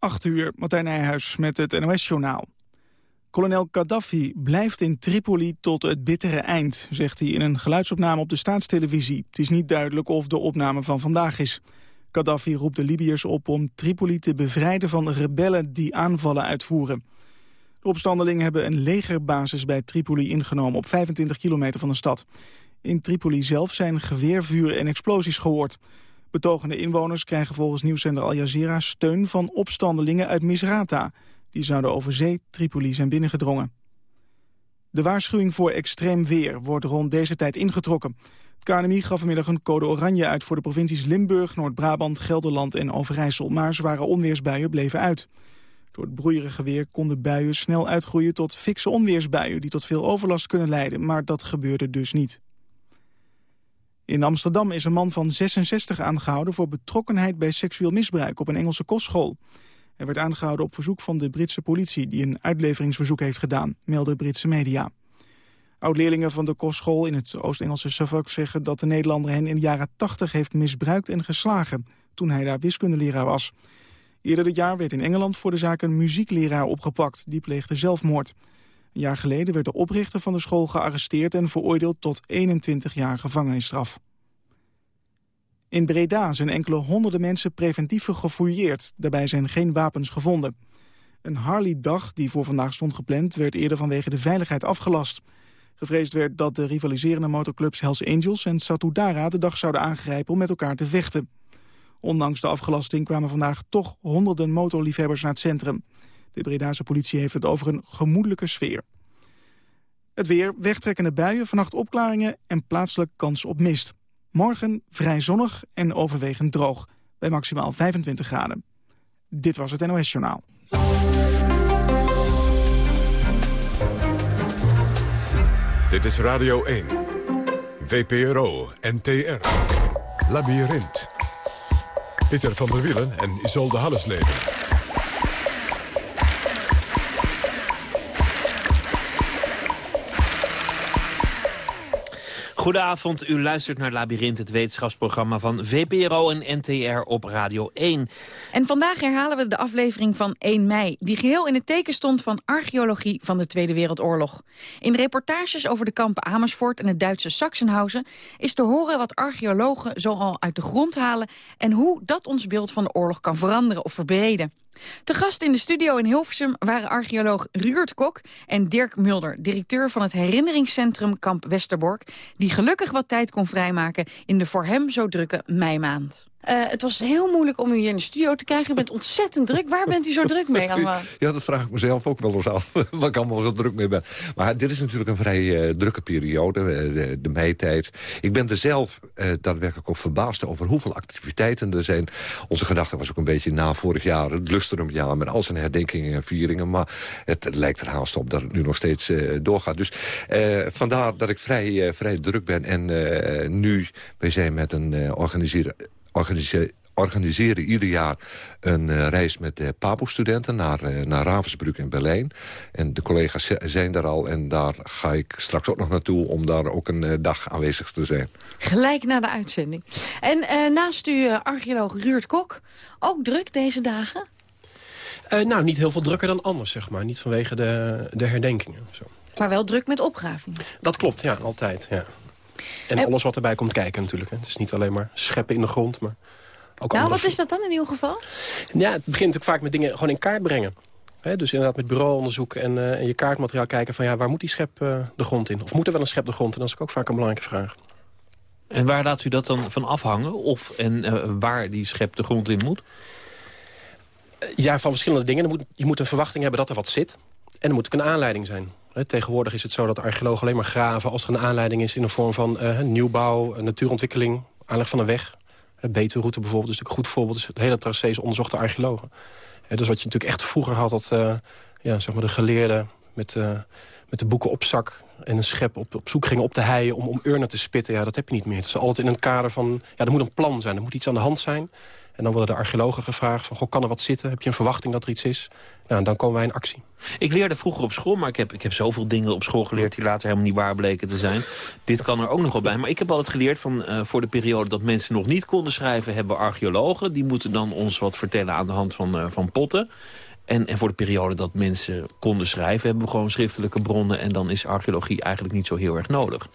8 uur, Martijn Nijhuis met het NOS-journaal. Kolonel Gaddafi blijft in Tripoli tot het bittere eind, zegt hij in een geluidsopname op de staatstelevisie. Het is niet duidelijk of de opname van vandaag is. Gaddafi roept de Libiërs op om Tripoli te bevrijden van de rebellen die aanvallen uitvoeren. De opstandelingen hebben een legerbasis bij Tripoli ingenomen op 25 kilometer van de stad. In Tripoli zelf zijn geweervuur en explosies gehoord. Betogende inwoners krijgen volgens nieuwszender Al Jazeera steun van opstandelingen uit Misrata. Die zouden over zee Tripoli zijn binnengedrongen. De waarschuwing voor extreem weer wordt rond deze tijd ingetrokken. Het KNMI gaf vanmiddag een code oranje uit voor de provincies Limburg, Noord-Brabant, Gelderland en Overijssel. Maar zware onweersbuien bleven uit. Door het broeierige weer konden buien snel uitgroeien tot fikse onweersbuien... die tot veel overlast kunnen leiden, maar dat gebeurde dus niet. In Amsterdam is een man van 66 aangehouden voor betrokkenheid bij seksueel misbruik op een Engelse kostschool. Hij werd aangehouden op verzoek van de Britse politie die een uitleveringsverzoek heeft gedaan, melden Britse media. Oud-leerlingen van de kostschool in het Oost-Engelse Suffolk zeggen dat de Nederlander hen in de jaren 80 heeft misbruikt en geslagen toen hij daar wiskundeleraar was. Eerder dit jaar werd in Engeland voor de zaak een muziekleraar opgepakt, die pleegde zelfmoord. Een jaar geleden werd de oprichter van de school gearresteerd... en veroordeeld tot 21 jaar gevangenisstraf. In Breda zijn enkele honderden mensen preventief gefouilleerd. Daarbij zijn geen wapens gevonden. Een Harley-dag die voor vandaag stond gepland... werd eerder vanwege de veiligheid afgelast. Gevreesd werd dat de rivaliserende motorclubs Hells Angels en Satudara... de dag zouden aangrijpen om met elkaar te vechten. Ondanks de afgelasting kwamen vandaag toch honderden motorliefhebbers naar het centrum. De Bredaanse politie heeft het over een gemoedelijke sfeer. Het weer, wegtrekkende buien, vannacht opklaringen en plaatselijk kans op mist. Morgen vrij zonnig en overwegend droog, bij maximaal 25 graden. Dit was het NOS Journaal. Dit is Radio 1. VPRO, NTR. Labyrinth. Peter van der Wielen en Isolde Hallesleden. Goedenavond, u luistert naar Labyrinth, het wetenschapsprogramma van VPRO en NTR op Radio 1. En vandaag herhalen we de aflevering van 1 mei... die geheel in het teken stond van archeologie van de Tweede Wereldoorlog. In reportages over de kampen Amersfoort en het Duitse Sachsenhausen... is te horen wat archeologen zoal uit de grond halen... en hoe dat ons beeld van de oorlog kan veranderen of verbreden. Te gast in de studio in Hilversum waren archeoloog Ruurt Kok en Dirk Mulder, directeur van het herinneringscentrum Kamp Westerbork, die gelukkig wat tijd kon vrijmaken in de voor hem zo drukke meimaand. Uh, het was heel moeilijk om u hier in de studio te krijgen. U bent ontzettend druk. Waar bent u zo druk mee allemaal? Ja, dat vraag ik mezelf ook wel eens af. waar ik allemaal zo druk mee ben. Maar dit is natuurlijk een vrij uh, drukke periode. Uh, de, de meitijd. Ik ben er zelf daadwerkelijk ook verbaasd over hoeveel activiteiten er zijn. Onze gedachte was ook een beetje na vorig jaar. Het lustrumjaar met al zijn herdenkingen en vieringen. Maar het, lijkt er haast op dat het nu nog steeds doorgaat. Dus vandaar dat ik vrij, vrij druk ben. En nu, wij zijn met een organiseren organiseren organiseren ieder jaar een uh, reis met uh, PABO-studenten naar, uh, naar Ravensbrück in Berlijn. En de collega's zijn daar al en daar ga ik straks ook nog naartoe... om daar ook een dag aanwezig te zijn. Gelijk na de uitzending. En naast u archeoloog Ruurt Kok, ook druk deze dagen? nou, niet heel veel drukker dan anders, zeg maar. Niet vanwege de, de herdenkingen. Zo. Maar wel druk met opgraving? Dat klopt, ja, altijd, ja. En, alles wat erbij komt kijken natuurlijk. Hè. Het is niet alleen maar scheppen in de grond, maar ook Nou, wat is dat dan in uw geval? Ja, het begint natuurlijk vaak met dingen gewoon in kaart brengen. dus inderdaad met bureauonderzoek en, uh, en je kaartmateriaal kijken... van ja, waar moet die schep uh, de grond in? Of moet er wel een schep de grond in? Dat is ook vaak een belangrijke vraag. En waar laat u dat dan van afhangen? Of en uh, waar die schep de grond in moet? Ja, van verschillende dingen. Je moet, je moet een verwachting hebben dat er wat zit. En er moet ook een aanleiding zijn. Tegenwoordig is het zo dat archeologen alleen maar graven... als er een aanleiding is in de vorm van uh, nieuwbouw, natuurontwikkeling... aanleg van een weg. Uh, Betuwroute bijvoorbeeld is natuurlijk een goed voorbeeld. Dus het hele tracé is onderzochte archeologen. Uh, dus wat je natuurlijk echt vroeger had... dat uh, ja, zeg maar de geleerden met, met de boeken op zak en een schep op, op zoek gingen op de heien... om, om urnen te spitten, ja, dat heb je niet meer. Het is altijd in een kader van... ja, er moet een plan zijn, er moet iets aan de hand zijn... En dan worden de archeologen gevraagd van, goh, kan er wat zitten? Heb je een verwachting dat er iets is? Nou, dan komen wij in actie. Ik leerde vroeger op school, maar ik heb, ik heb zoveel dingen op school geleerd... die later helemaal niet waar bleken te zijn. Dit kan er ook nog wel bij. Maar ik heb altijd geleerd van uh, voor de periode dat mensen nog niet konden schrijven... hebben archeologen. Die moeten dan ons wat vertellen aan de hand van, uh, van potten. En, en voor de periode dat mensen konden schrijven... hebben we gewoon schriftelijke bronnen... en dan is archeologie eigenlijk niet zo heel erg nodig.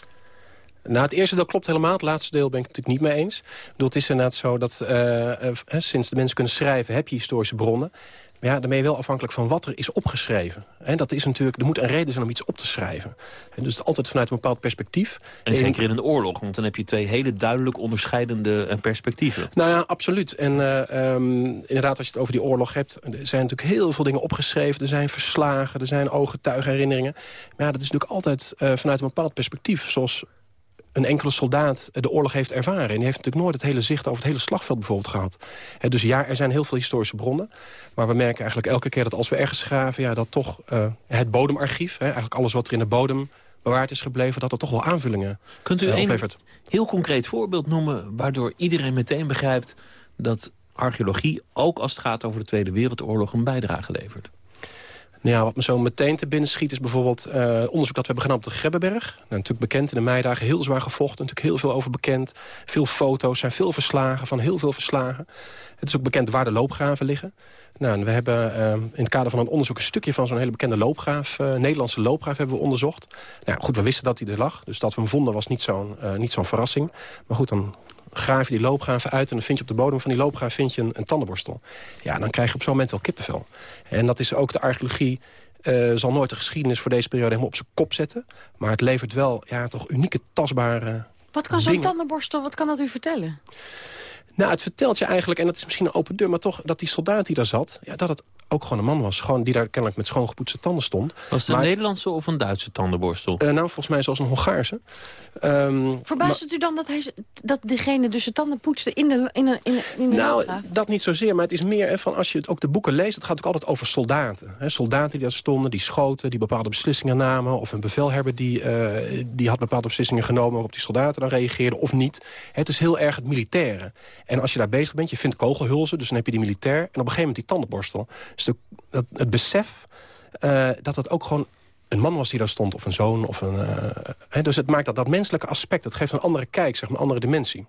Nou, het eerste deel klopt helemaal. Het laatste deel ben ik het natuurlijk niet mee eens. Ik bedoel, het is inderdaad zo dat uh, uh, sinds de mensen kunnen schrijven... heb je historische bronnen. Maar ja, dan ben je wel afhankelijk van wat er is opgeschreven. En dat is natuurlijk, er moet een reden zijn om iets op te schrijven. En dus het altijd vanuit een bepaald perspectief. En zeker in een oorlog, want dan heb je twee hele duidelijk onderscheidende perspectieven. Nou ja, absoluut. En uh, um, inderdaad, als je het over die oorlog hebt... er zijn natuurlijk heel veel dingen opgeschreven. Er zijn verslagen, er zijn ooggetuigenherinneringen. Maar ja, dat is natuurlijk altijd uh, vanuit een bepaald perspectief. Zoals een enkele soldaat de oorlog heeft ervaren. En die heeft natuurlijk nooit het hele zicht over het hele slagveld bijvoorbeeld gehad. He, dus ja, er zijn heel veel historische bronnen. Maar we merken eigenlijk elke keer dat als we ergens graven... Ja, dat toch uh, het bodemarchief, he, eigenlijk alles wat er in de bodem bewaard is gebleven... dat er toch wel aanvullingen Kunt u uh, een heel concreet voorbeeld noemen... waardoor iedereen meteen begrijpt dat archeologie... ook als het gaat over de Tweede Wereldoorlog een bijdrage levert? Ja, wat me zo meteen te binnen schiet is bijvoorbeeld uh, onderzoek dat we hebben gedaan op de Grebbeberg. Nou, natuurlijk bekend in de meidagen, heel zwaar gevochten, natuurlijk heel veel over bekend. Veel foto's, zijn veel verslagen, van heel veel verslagen. Het is ook bekend waar de loopgraven liggen. Nou, we hebben uh, in het kader van een onderzoek een stukje van zo'n hele bekende loopgraaf, uh, Nederlandse loopgraaf hebben we onderzocht. Nou, goed, we wisten dat hij er lag, dus dat we hem vonden was niet zo'n niet zo'n verrassing. Maar goed, dan graaf je die loopgraven uit... en dan vind je op de bodem van die loopgraaf vind je een, een tandenborstel. Ja, dan krijg je op zo'n moment wel kippenvel. En dat is ook de archeologie... Uh, zal nooit de geschiedenis voor deze periode helemaal op zijn kop zetten. Maar het levert wel ja, toch unieke, tastbare Wat kan zo'n tandenborstel, wat kan dat u vertellen? Nou, het vertelt je eigenlijk, en dat is misschien een open deur... maar toch dat die soldaat die daar zat, ja, dat het ook gewoon een man was. Gewoon die daar kennelijk met schoongepoetste tanden stond. Was het een maar, Nederlandse of een Duitse tandenborstel? Uh, nou, volgens mij zoals een Hongaarse. Um, Verbaast het u dan dat, hij, dat degene dus de tanden poetste in de, in de, in de, in de Nou, dat niet zozeer, maar het is meer hè, van als je het, ook de boeken leest... het gaat ook altijd over soldaten. Hè, soldaten die daar stonden, die schoten, die bepaalde beslissingen namen... of een bevelhebber die, uh, die had bepaalde beslissingen genomen... waarop die soldaten dan reageerden of niet. Het is heel erg het militaire. En als je daar bezig bent, je vindt kogelhulzen, dus dan heb je die militair... en op een gegeven moment die tandenborstel. Dus dat, het besef uh, dat het ook gewoon een man was die daar stond, of een zoon. Of een, uh, hè, dus het maakt dat, dat menselijke aspect, het geeft een andere kijk, zeg maar, een andere dimensie.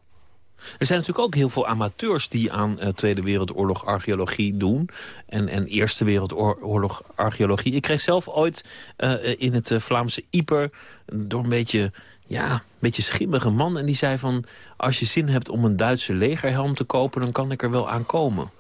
Er zijn natuurlijk ook heel veel amateurs die aan uh, Tweede Wereldoorlog archeologie doen. En, en Eerste Wereldoorlog archeologie. Ik kreeg zelf ooit in het Vlaamse Ieper door een beetje, ja, een beetje schimmige man. En die zei van, als je zin hebt om een Duitse legerhelm te kopen... dan kan ik er wel aan komen.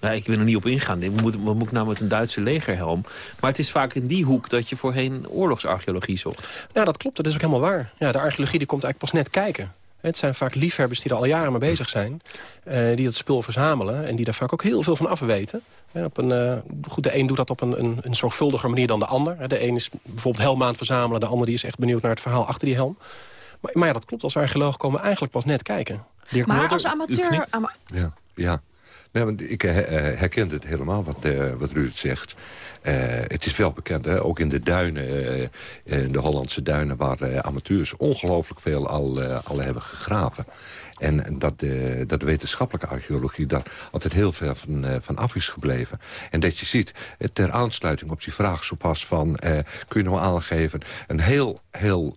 Ja, ik wil er niet op ingaan. We moeten, we moeten nou met een Duitse legerhelm. Maar het is vaak in die hoek dat je voorheen oorlogsarcheologie zocht. Ja, dat klopt. Dat is ook helemaal waar. Ja, de archeologie die komt eigenlijk pas net kijken. Het zijn vaak liefhebbers die er al jaren mee bezig zijn. Uh, die dat spul verzamelen. En die daar vaak ook heel veel van afweten. Ja, op een, uh, goed, de een doet dat op een, een, een zorgvuldiger manier dan de ander. De een is bijvoorbeeld helm aan het verzamelen. De ander die is echt benieuwd naar het verhaal achter die helm. Maar, maar ja, dat klopt. Als archeoloog komen we eigenlijk pas net kijken. Dirk maar Mulder, als amateur... Ama ja, ja. Nee, want ik uh, herken het helemaal wat, uh, wat Ruud zegt. Het is wel bekend, hè? ook in de duinen, in de Hollandse duinen... waar amateurs ongelooflijk veel al, al hebben gegraven. En dat de, dat de wetenschappelijke archeologie daar altijd heel ver van, uh, van af is gebleven. En dat je ziet, eh, ter aansluiting op die vraag zo pas van... Kun je nou aangeven, een heel, heel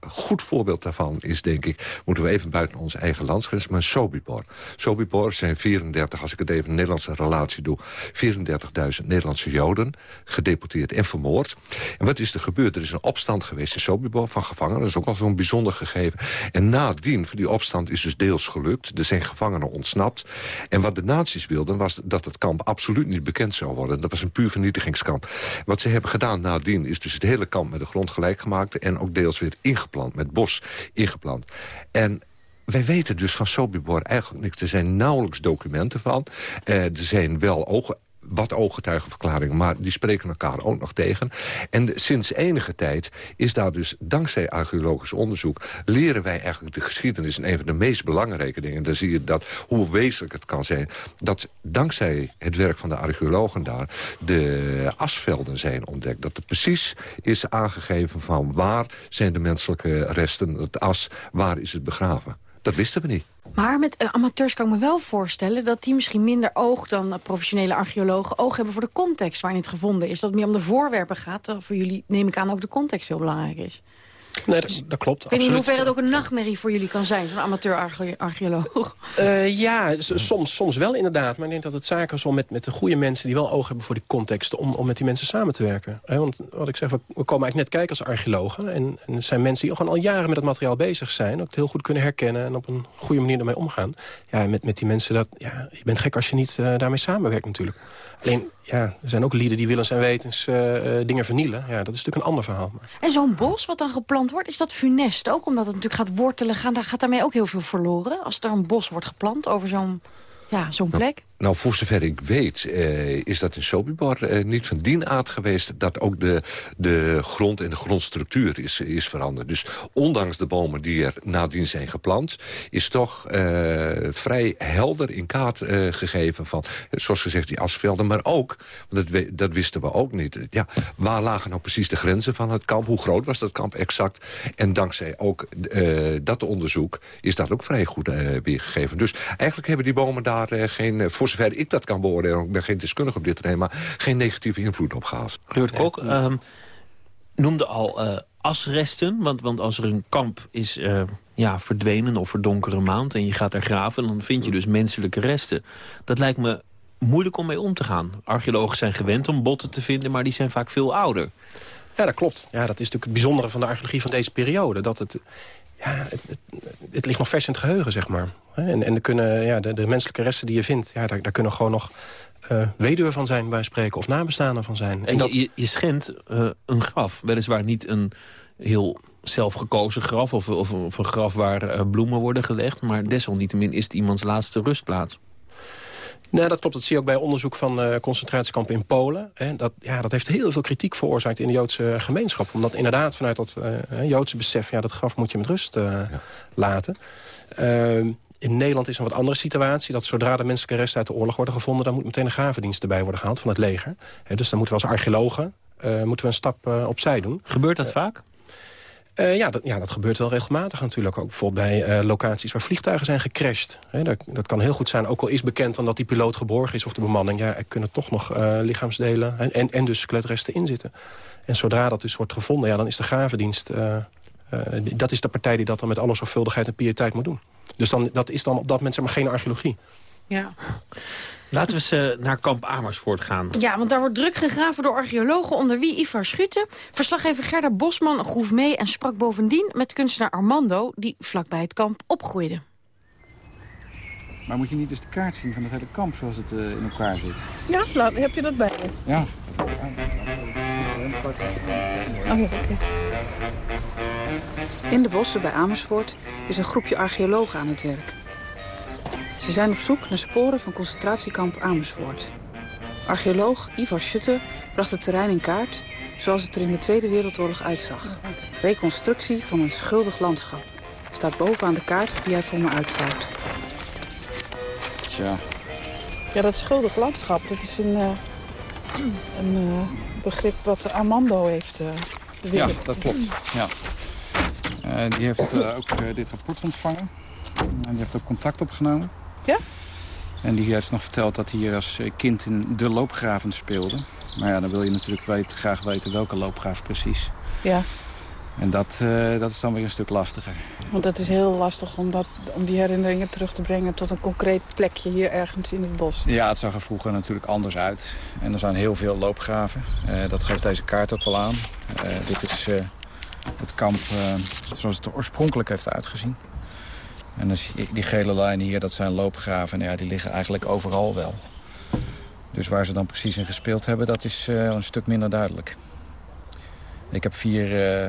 goed voorbeeld daarvan is, denk ik... moeten we even buiten onze eigen landsgrens, maar Sobibor. Sobibor zijn 34, als ik het even een Nederlandse relatie doe... 34.000 Nederlandse Joden, gedeporteerd en vermoord. En wat is er gebeurd? Er is een opstand geweest in Sobibor van gevangenen. Dat is ook al zo'n bijzonder gegeven. En nadien die opstand is dus deels gelukt. Er zijn gevangenen ontsnapt. En wat de nazi's wilden was dat het kamp absoluut niet bekend zou worden. Dat was een puur vernietigingskamp. Wat ze hebben gedaan nadien is dus het hele kamp met de grond gelijk gemaakt... en ook deels weer ingeplant, met bos ingeplant. En wij weten dus van Sobibor eigenlijk niks. Er zijn nauwelijks documenten van. Uh, er zijn wel ogen wat ooggetuigenverklaringen, maar die spreken elkaar ook nog tegen. En sinds enige tijd is daar dus, dankzij archeologisch onderzoek... leren wij eigenlijk de geschiedenis. En een van de meest belangrijke dingen, dan zie je dat, hoe wezenlijk het kan zijn... dat dankzij het werk van de archeologen daar... de asvelden zijn ontdekt. Dat er precies is aangegeven van waar zijn de menselijke resten, het as, waar is het begraven. Dat wisten we niet. Maar met uh, amateurs kan ik me wel voorstellen... dat die misschien minder oog dan professionele archeologen... oog hebben voor de context waarin het gevonden is. Dat het meer om de voorwerpen gaat. Voor jullie neem ik aan ook de context heel belangrijk is. Nee, dat, dat klopt. Ik weet niet in hoeverre het ook een nachtmerrie voor jullie kan zijn, zo'n amateur-archeoloog. Uh, ja, soms, soms wel inderdaad. Maar ik denk dat het zaken is om met, met de goede mensen die wel oog hebben voor die context... om, om met die mensen samen te werken. want wat ik zeg, we, komen eigenlijk net kijken als archeologen. En, en het zijn mensen die gewoon al jaren met het materiaal bezig zijn. Ook het heel goed kunnen herkennen en op een goede manier ermee omgaan. Ja, met, met die mensen, dat, ja, je bent gek als je niet uh, daarmee samenwerkt natuurlijk. Alleen, ja, er zijn ook lieden die willens en wetens uh, dingen vernielen. Ja, dat is natuurlijk een ander verhaal. En zo'n bos wat dan geplant wordt, is dat funest ook? Omdat het natuurlijk gaat wortelen, gaan, daar gaat daarmee ook heel veel verloren? Als er een bos wordt geplant over zo'n ja, zo'n plek? Nou, voor zover ik weet eh, is dat in Sobibor eh, niet van dien aard geweest... dat ook de, de grond en de grondstructuur is, is veranderd. Dus ondanks de bomen die er nadien zijn geplant... is toch eh, vrij helder in kaart gegeven van, zoals gezegd, die asvelden. Maar ook, want dat, dat wisten we ook niet... Ja, waar lagen nou precies de grenzen van het kamp? Hoe groot was dat kamp exact? En dankzij ook dat onderzoek is dat ook vrij goed weergegeven. Dus eigenlijk hebben die bomen daar geen... voor zover ik dat kan beoordelen, ik ben geen deskundige op dit terrein... maar geen negatieve invloed op gehad. Geurt Kok uh, noemde al uh, asresten, want, want als er een kamp is uh, ja, verdwenen of verdonkere maand... en je gaat er graven, dan vind je dus menselijke resten. Dat lijkt me moeilijk om mee om te gaan. Archeologen zijn gewend om botten te vinden, maar die zijn vaak veel ouder. Ja, dat klopt. Ja, dat is natuurlijk het bijzondere van de archeologie van deze periode. Dat het, ja, het, het, het ligt nog vers in het geheugen, zeg maar. En, en er kunnen, ja, de, de, menselijke resten die je vindt, ja, daar, daar kunnen gewoon nog uh, weduwe van zijn, bij spreken, of nabestaanden van zijn. En, en dat... je, je schendt uh, een graf, weliswaar niet een heel zelfgekozen graf... of, of, of een graf waar uh, bloemen worden gelegd... maar desalniettemin is het iemands laatste rustplaats. Nee, dat klopt. Dat zie je ook bij onderzoek van uh, concentratiekampen in Polen. Hè. Dat, ja, dat heeft heel veel kritiek veroorzaakt in de Joodse gemeenschap. Omdat inderdaad vanuit dat uh, Joodse besef... ja, dat graf moet je met rust uh, ja. laten. Ehm, in Nederland is een wat andere situatie. Dat zodra de menselijke resten uit de oorlog worden gevonden... dan moet meteen een gravendienst erbij worden gehaald van het leger. He, dus dan moeten we als archeologen moeten we een stap opzij doen. Gebeurt dat vaak? Uh, ja, dat, ja, dat gebeurt wel regelmatig natuurlijk. Ook bijvoorbeeld bij uh, locaties waar vliegtuigen zijn gecrashed. He, dat, dat, kan heel goed zijn, ook al is bekend dan dat die piloot geborgen is... of de bemanning, ja, er kunnen toch nog uh, lichaamsdelen en, en, dus skeletresten in zitten. En zodra dat dus wordt gevonden, ja, dan is de gravendienst... dat is de partij die dat dan met alle zorgvuldigheid en pietijd moet doen. Dus dan, dat is dan op dat moment zeg maar, geen archeologie. Ja. Laten we eens uh, naar kamp Amersfoort gaan. Ja, want daar wordt druk gegraven door archeologen... onder wie Ivar Schutte. Verslaggever Gerda Bosman groef mee en sprak bovendien... met kunstenaar Armando, die vlakbij het kamp opgroeide. Maar moet je niet dus de kaart zien van het hele kamp zoals het uh, in elkaar zit? Ja, laat, heb je dat bij je? Ja. Oh, ja. In de bossen bij Amersfoort is een groepje archeologen aan het werk. Ze zijn op zoek naar sporen van concentratiekamp Amersfoort. Archeoloog Ivar Schutte bracht het terrein in kaart... zoals het er in de Tweede Wereldoorlog uitzag. Reconstructie van een schuldig landschap. Staat bovenaan de kaart die hij voor me uitvouwt. Tja. Ja, dat schuldig landschap, dat is een, uh, een uh, begrip wat Armando heeft uh, Ja, dat klopt. Ja. die heeft ook dit rapport ontvangen. En die heeft ook contact opgenomen. Ja? En die heeft nog verteld dat hij hier als kind in de loopgraven speelde. Maar ja, dan wil je natuurlijk weet, graag weten welke loopgraaf precies. Ja. En dat, uh, dat is dan weer een stuk lastiger. Want het is heel lastig om, dat, om die herinneringen terug te brengen... tot een concreet plekje hier ergens in het bos. Ja, het zag er vroeger natuurlijk anders uit. En er zijn heel veel loopgraven. Uh, dat geeft deze kaart ook wel aan. Uh, dit is het kamp zoals het er oorspronkelijk heeft uitgezien. En dus die gele lijnen hier, dat zijn loopgraven. En ja, die liggen eigenlijk overal wel. Dus waar ze dan precies in gespeeld hebben, dat is uh, een stuk minder duidelijk. Ik heb vier uh,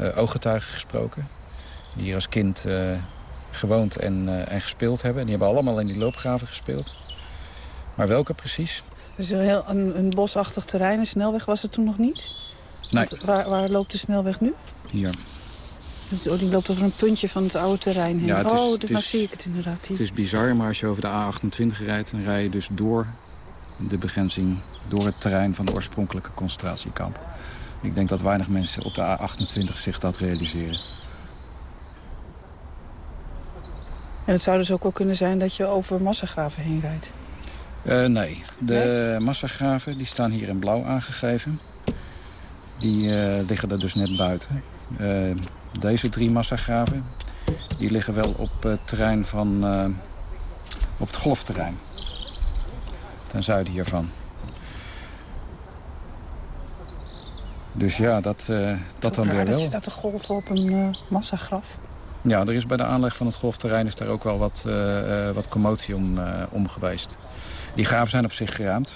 uh, ooggetuigen gesproken. Die hier als kind gewoond en, en gespeeld hebben. Die hebben allemaal in die loopgraven gespeeld. Maar welke precies? Dus een, heel, een, een bosachtig terrein, een snelweg was het toen nog niet? Nee. Waar, waar loopt de snelweg nu? Hier. Oh, die loopt over een puntje van het oude terrein heen. Ja, is, oh, nou zie ik het inderdaad hier. Het is bizar, maar als je over de A28 rijdt... dan rij je dus door de begrenzing, door het terrein van de oorspronkelijke concentratiekamp. Ik denk dat weinig mensen op de A28 zich dat realiseren. En het zou dus ook wel kunnen zijn dat je over massagraven heen rijdt? Uh, nee, de massagraven die staan hier in blauw aangegeven. Die uh, liggen er dus net buiten. Uh, deze drie massagraven die liggen wel op het terrein van... op het golfterrein. Ten zuiden hiervan. Dus ja, dat, dat dan weer wel. Je staat te golven op een massagraf. Ja, er is bij de aanleg van het golfterrein is daar ook wel wat, uh, wat commotie om, om geweest. Die graven zijn op zich geraamd.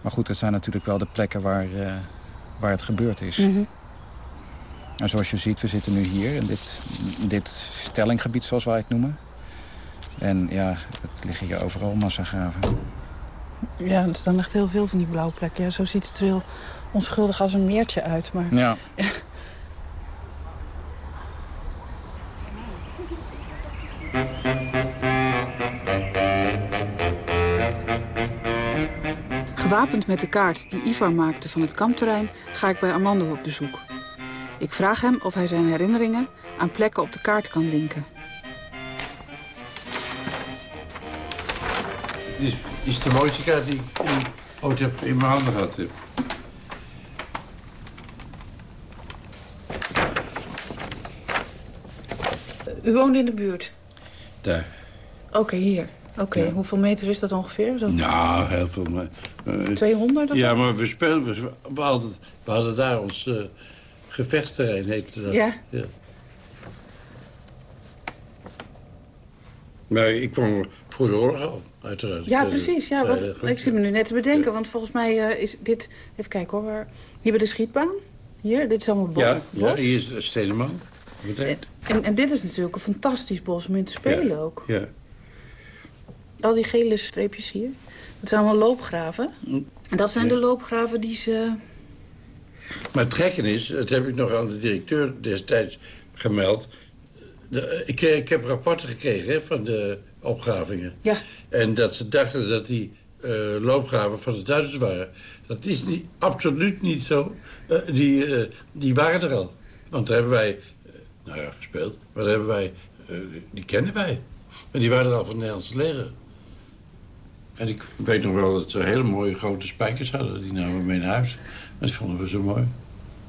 Maar goed, het zijn natuurlijk wel de plekken waar, waar het gebeurd is. Mm -hmm. En zoals je ziet, we zitten nu hier in dit, dit stellinggebied, zoals wij het noemen. En ja, het liggen hier overal massagraven. Ja, er staan echt heel veel van die blauwe plekken. Ja, zo ziet het er heel onschuldig als een meertje uit. Maar... Ja. Gewapend met de kaart die Ivar maakte van het kampterrein... ga ik bij Armando op bezoek. Ik vraag hem of hij zijn herinneringen aan plekken op de kaart kan linken. Dit is, is de mooiste kaart die ik ooit heb in mijn handen gehad heb. U woont in de buurt? Daar. Oké, okay, hier. Oké, okay. ja. hoeveel meter is dat ongeveer? Zo? Nou, heel veel. Uh, 200 of Ja, maar we speelden... We, we, hadden, we hadden daar ons uh, gevechtsterrein, heette dat. Ja. ja. Maar ik kwam voor de oorlog al, uiteraard. Ja, precies. Ja, wat, ik zit me nu net te bedenken, ja. want volgens mij uh, is dit... Even kijken hoor, waar, hier bij de schietbaan. Hier, dit is allemaal bos. Ja, ja hier is Steneman. En, en, en, dit is natuurlijk een fantastisch bos om in te spelen ja, ook. Ja. Al die gele streepjes hier, dat zijn allemaal loopgraven. En dat zijn de loopgraven die ze... Maar het gekke is, dat heb ik nog aan de directeur destijds gemeld... De, ik, ik, heb rapporten gekregen hè, van de opgravingen. Ja. En dat ze dachten dat die uh, loopgraven van de Duitsers waren. Dat is niet, absoluut niet zo. Uh, die, uh, die waren er al. Want daar hebben wij, nou ja, gespeeld. Maar daar hebben wij, die kennen wij. Maar die waren er al van het Nederlandse leger. En ik weet nog wel dat ze hele mooie grote spijkers hadden. Die namen we mee naar huis. Die vonden we zo mooi.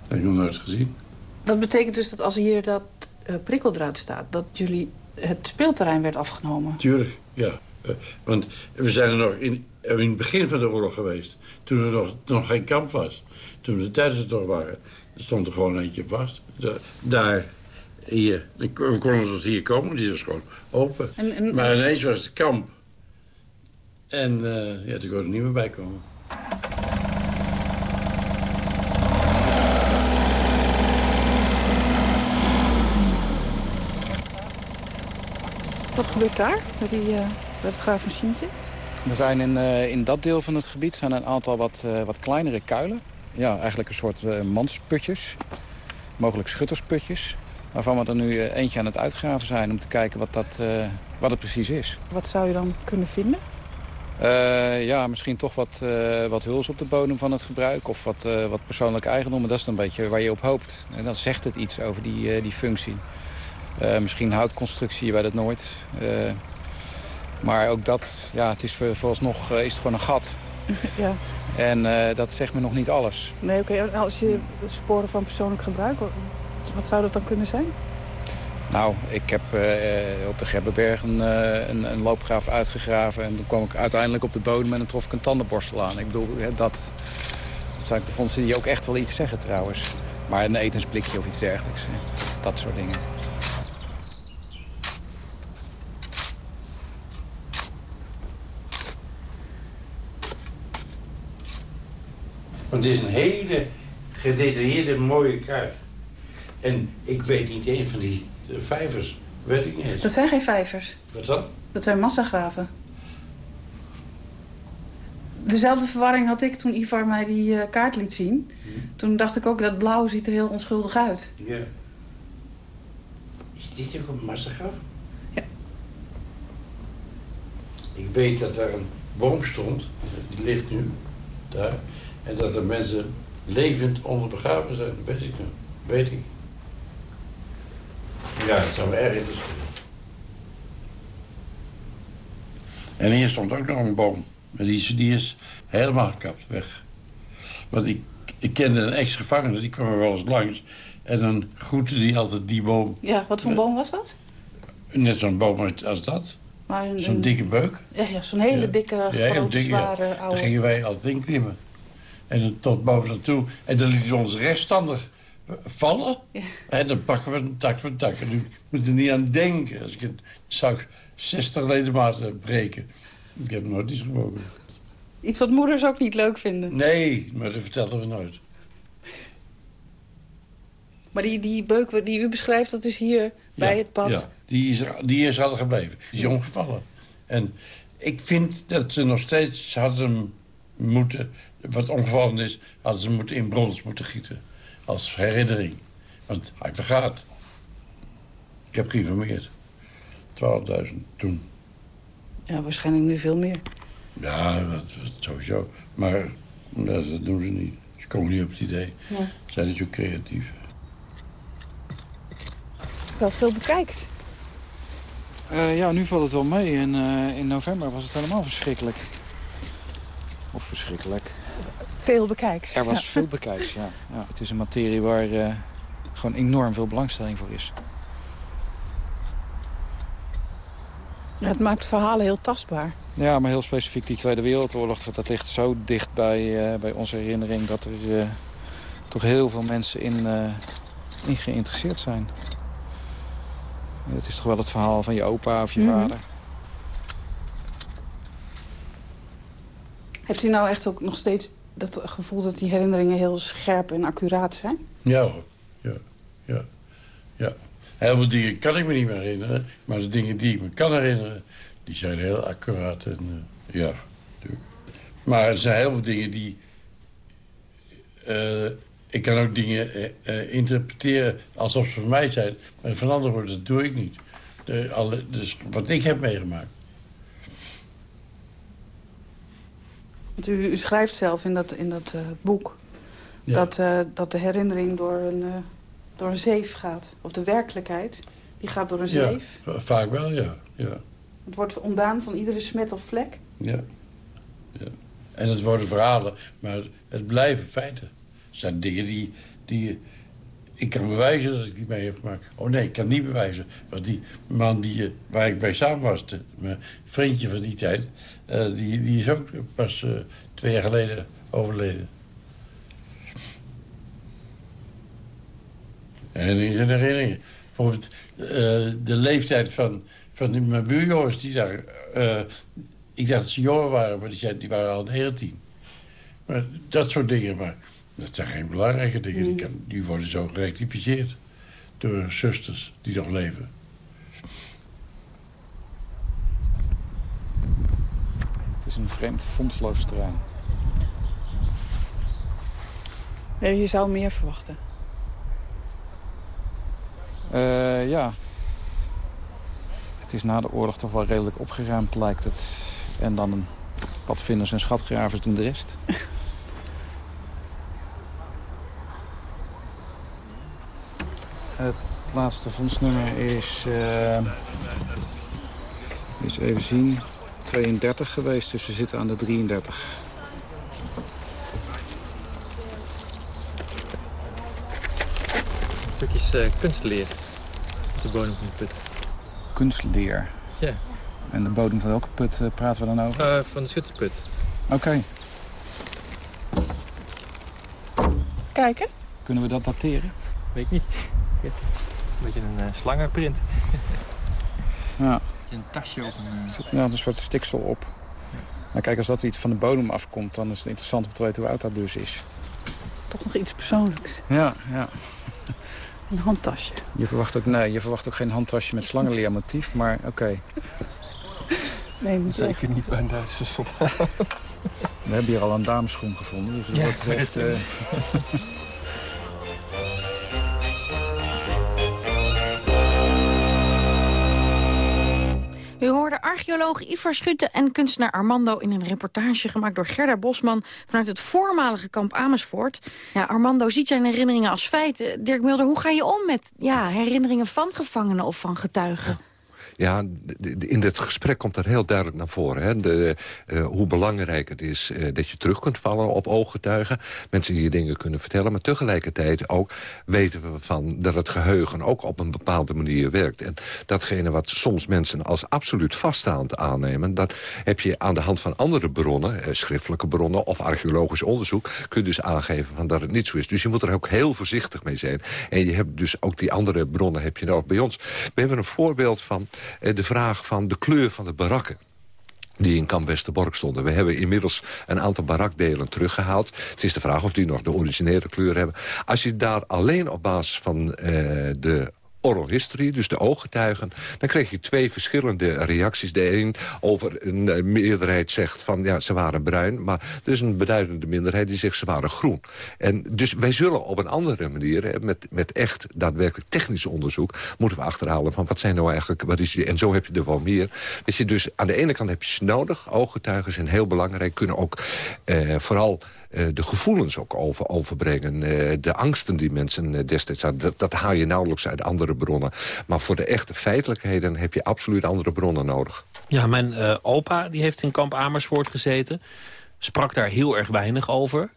Dat heb ik nog nooit gezien. Dat betekent dus dat als hier dat uh, prikkeldraad staat... dat jullie het speelterrein werd afgenomen? Tuurlijk, ja. Uh, want we zijn er nog in, in het begin van de oorlog geweest. Toen er nog, nog geen kamp was. Toen de Duitsers er waren. Er stond er gewoon eentje op vast. De, daar, hier. We konden tot hier komen, die was gewoon open. En, en, maar ineens was het kamp. En uh, ja, toen kon er niet meer bij komen. Wat gebeurt daar, bij, die, uh, bij het graafmachientje? Er zijn in, uh, in dat deel van het gebied zijn een aantal wat, uh, wat kleinere kuilen. Ja, eigenlijk een soort mansputjes. Mogelijk schuttersputjes. Waarvan we er nu eentje aan het uitgraven zijn om te kijken wat, dat, wat het precies is. Wat zou je dan kunnen vinden? Uh, ja, misschien toch wat, uh, wat huls op de bodem van het gebruik. Of wat, uh, wat persoonlijke eigendommen. Dat is dan een beetje waar je op hoopt. En dan zegt het iets over die, die functie. Misschien houtconstructie, je weet het nooit. maar ook dat, ja, het is vooralsnog is het gewoon een gat. ja. En dat zegt me nog niet alles. Nee, oké. Okay. Als je sporen van persoonlijk gebruik, wat zou dat dan kunnen zijn? Nou, ik heb uh, op de Gebbenberg een, uh, een, een, loopgraaf uitgegraven. En toen kwam ik uiteindelijk op de bodem en dan trof ik een tandenborstel aan. Ik bedoel, dat, dat zijn de vondsten die ook echt wel iets zeggen trouwens. Maar een etensblikje of iets dergelijks. Dat soort dingen. Want het is een hele gedetailleerde, mooie kaart. En ik weet niet eens van die vijvers, weet ik niet. Dat zijn geen vijvers. Wat dan? Dat zijn massagraven. Dezelfde verwarring had ik toen Ivar mij die uh, kaart liet zien. Hmm. Toen dacht ik ook, dat blauw ziet er heel onschuldig uit. Ja. Is dit ook een massagraaf? Ja. Ik weet dat daar een boom stond, die ligt nu daar. En dat er mensen levend onder begraven zijn, dat weet ik nog. Weet ik. Ja, dat zou me erg interesseren. En hier stond ook nog een boom. Maar die is, die is helemaal gekapt, weg. Want ik, ik kende een ex-gevangene, die kwam er wel eens langs. En dan groette die altijd die boom. Ja, wat voor boom was dat? Net zo'n boom als- dat. Maar een- Zo'n een- dikke beuk. Ja, ja zo'n hele Ja. dikke, Ja, grote, ja. zware, Daar oude... gingen wij altijd in klimmen. En tot boven naartoe. En dan lieten ze ons rechtstandig vallen. Ja. En dan pakken we een tak voor tak. En nu moet er niet aan denken. Als ik het zou ik 60 ledematen breken. Ik heb nooit iets gebroken. Iets wat moeders ook niet leuk vinden. Nee, maar dat vertellen we nooit. Maar die, die beuk die u beschrijft, dat is hier bij het pad. Ja, die is, die is hadden gebleven. Die is omgevallen. En ik vind dat ze nog steeds hadden moeten... Wat omgevallen is, hadden ze moeten in brons moeten gieten. Als herinnering. Want hij vergaat. Ik heb geïnformeerd. 12.000 toen. Ja, waarschijnlijk nu veel meer. Ja, dat, dat sowieso. Maar dat, dat doen ze niet. Ze komen niet op het idee. Ja. Ze zijn niet zo creatief. Wel veel bekijks. Eh, ja, nu valt het wel mee. En eh, in november was het helemaal verschrikkelijk. Of verschrikkelijk. Veel bekijks. Er was Ja. veel bekijks, ja. ja. Het is een materie waar eh, gewoon enorm veel belangstelling voor is. Ja, het maakt verhalen heel tastbaar. Ja, maar heel specifiek die Tweede Wereldoorlog, dat ligt zo dicht bij, eh, bij onze herinnering... dat er eh, toch heel veel mensen in, in geïnteresseerd zijn. Het is toch wel het verhaal van je opa of je Mhm. vader. Heeft u nou echt ook nog steeds dat gevoel dat die herinneringen heel scherp en accuraat zijn? Ja hoor. Ja, ja, ja. Heel veel dingen kan ik me niet meer herinneren. Maar de dingen die ik me kan herinneren, die zijn heel accuraat. En, eh, ja, natuurlijk. Maar er zijn heel veel dingen die... eh, ik kan ook dingen eh, interpreteren alsof ze van mij zijn. Maar van anderen wordt dat doe ik niet. De, alle, dus wat ik heb meegemaakt. Want u, u schrijft zelf in dat, in dat eh, boek... Ja. Dat, eh, dat de herinnering door een, eh, door een zeef gaat. Of de werkelijkheid, die gaat door een Ja, zeef. va- vaak wel, ja. ja. Het wordt ontdaan van iedere smet of vlek. Ja. ja. En het worden verhalen, maar het blijven feiten. Het zijn dingen die, die... Ik kan bewijzen dat ik die mee heb gemaakt. Oh nee, ik kan niet bewijzen. Want die man die, waar ik bij samen was, de- mijn vriendje van die tijd... eh, die, die is ook pas eh, twee jaar geleden overleden. En in zijn herinneringen. Bijvoorbeeld eh, de leeftijd van, van mijn buurjongens die daar... ik dacht dat ze jonger waren, maar die, die waren al 19. Maar dat soort dingen, maar dat zijn geen belangrijke dingen. Die, kan, die worden zo gerectificeerd door zusters die nog leven. Is een vreemd fondsloos terrein. Nee, je zou meer verwachten. Eh, ja. Het is na de oorlog toch wel redelijk opgeruimd, lijkt het. En dan padvinders en schatgravers doen de rest. Het laatste vondstnummer is... is even zien... 32 geweest, dus we zitten aan de 33. Stukjes eh, kunstleer op de bodem van de put. Kunstleer. Ja, En de bodem van welke put eh, praten we dan over? eh, van de schuttersput. Oké, Kijken? kunnen we dat dateren? Weet ik niet. Een beetje een uh, slangenprint. Ja. Een tasje of een... Er zit ja, een soort stiksel op. Nou, kijk, als dat iets van de bodem afkomt, dan is het interessant om te weten hoe oud dat dus is. Toch nog iets persoonlijks. Ja, ja. Een handtasje. Je verwacht ook, nee, je verwacht ook geen handtasje met slangenleermotief, maar oké. Nee, niet zo. Zeker niet bij een Duitse soldaat. We hebben hier al een dameschoen gevonden, dus Ja, dat betreft... maar archeoloog Ivar Schutte en kunstenaar Armando... in een reportage gemaakt door Gerda Bosman... vanuit het voormalige kamp Amersfoort. Ja, Armando ziet zijn herinneringen als feiten. Dirk Mulder, hoe ga je om met ja, herinneringen van gevangenen of van getuigen? In dit gesprek komt er heel duidelijk naar voren. Hè? De, uh, hoe belangrijk het is uh, dat je terug kunt vallen op ooggetuigen. Mensen die je dingen kunnen vertellen. Maar tegelijkertijd ook weten we van dat het geheugen ook op een bepaalde manier werkt. En datgene wat soms mensen als absoluut vaststaand aannemen... dat heb je aan de hand van andere bronnen, eh, schriftelijke bronnen... of archeologisch onderzoek, kun je dus aangeven van dat het niet zo is. Dus je moet er ook heel voorzichtig mee zijn. En je hebt dus ook die andere bronnen heb je nog bij ons. We hebben een voorbeeld van eh, de vraag van de kleur van de barakken die in Kamp Westerbork stonden. We hebben inmiddels een aantal barakdelen teruggehaald. Het is de vraag of die nog de originele kleur hebben. Als je daar alleen op basis van uh, de oral history, dus de ooggetuigen... dan kreeg je twee verschillende reacties. De een over een eh, meerderheid zegt van ja, ze waren bruin... maar er is een beduidende minderheid die zegt ze waren groen. En dus wij zullen op een andere manier, met, met echt daadwerkelijk technisch onderzoek... moeten we achterhalen van wat zijn nou eigenlijk... Wat is en zo heb je er wel meer. Dat je dus aan de ene kant heb je ze nodig. Ooggetuigen zijn heel belangrijk, kunnen ook eh, vooral de gevoelens ook over, overbrengen. Uh, de angsten die mensen uh, destijds hadden. Dat, dat, haal je nauwelijks uit andere bronnen. Maar voor de echte feitelijkheden heb je absoluut andere bronnen nodig. Ja, mijn opa die heeft in kamp Amersfoort gezeten. Sprak daar heel erg weinig over.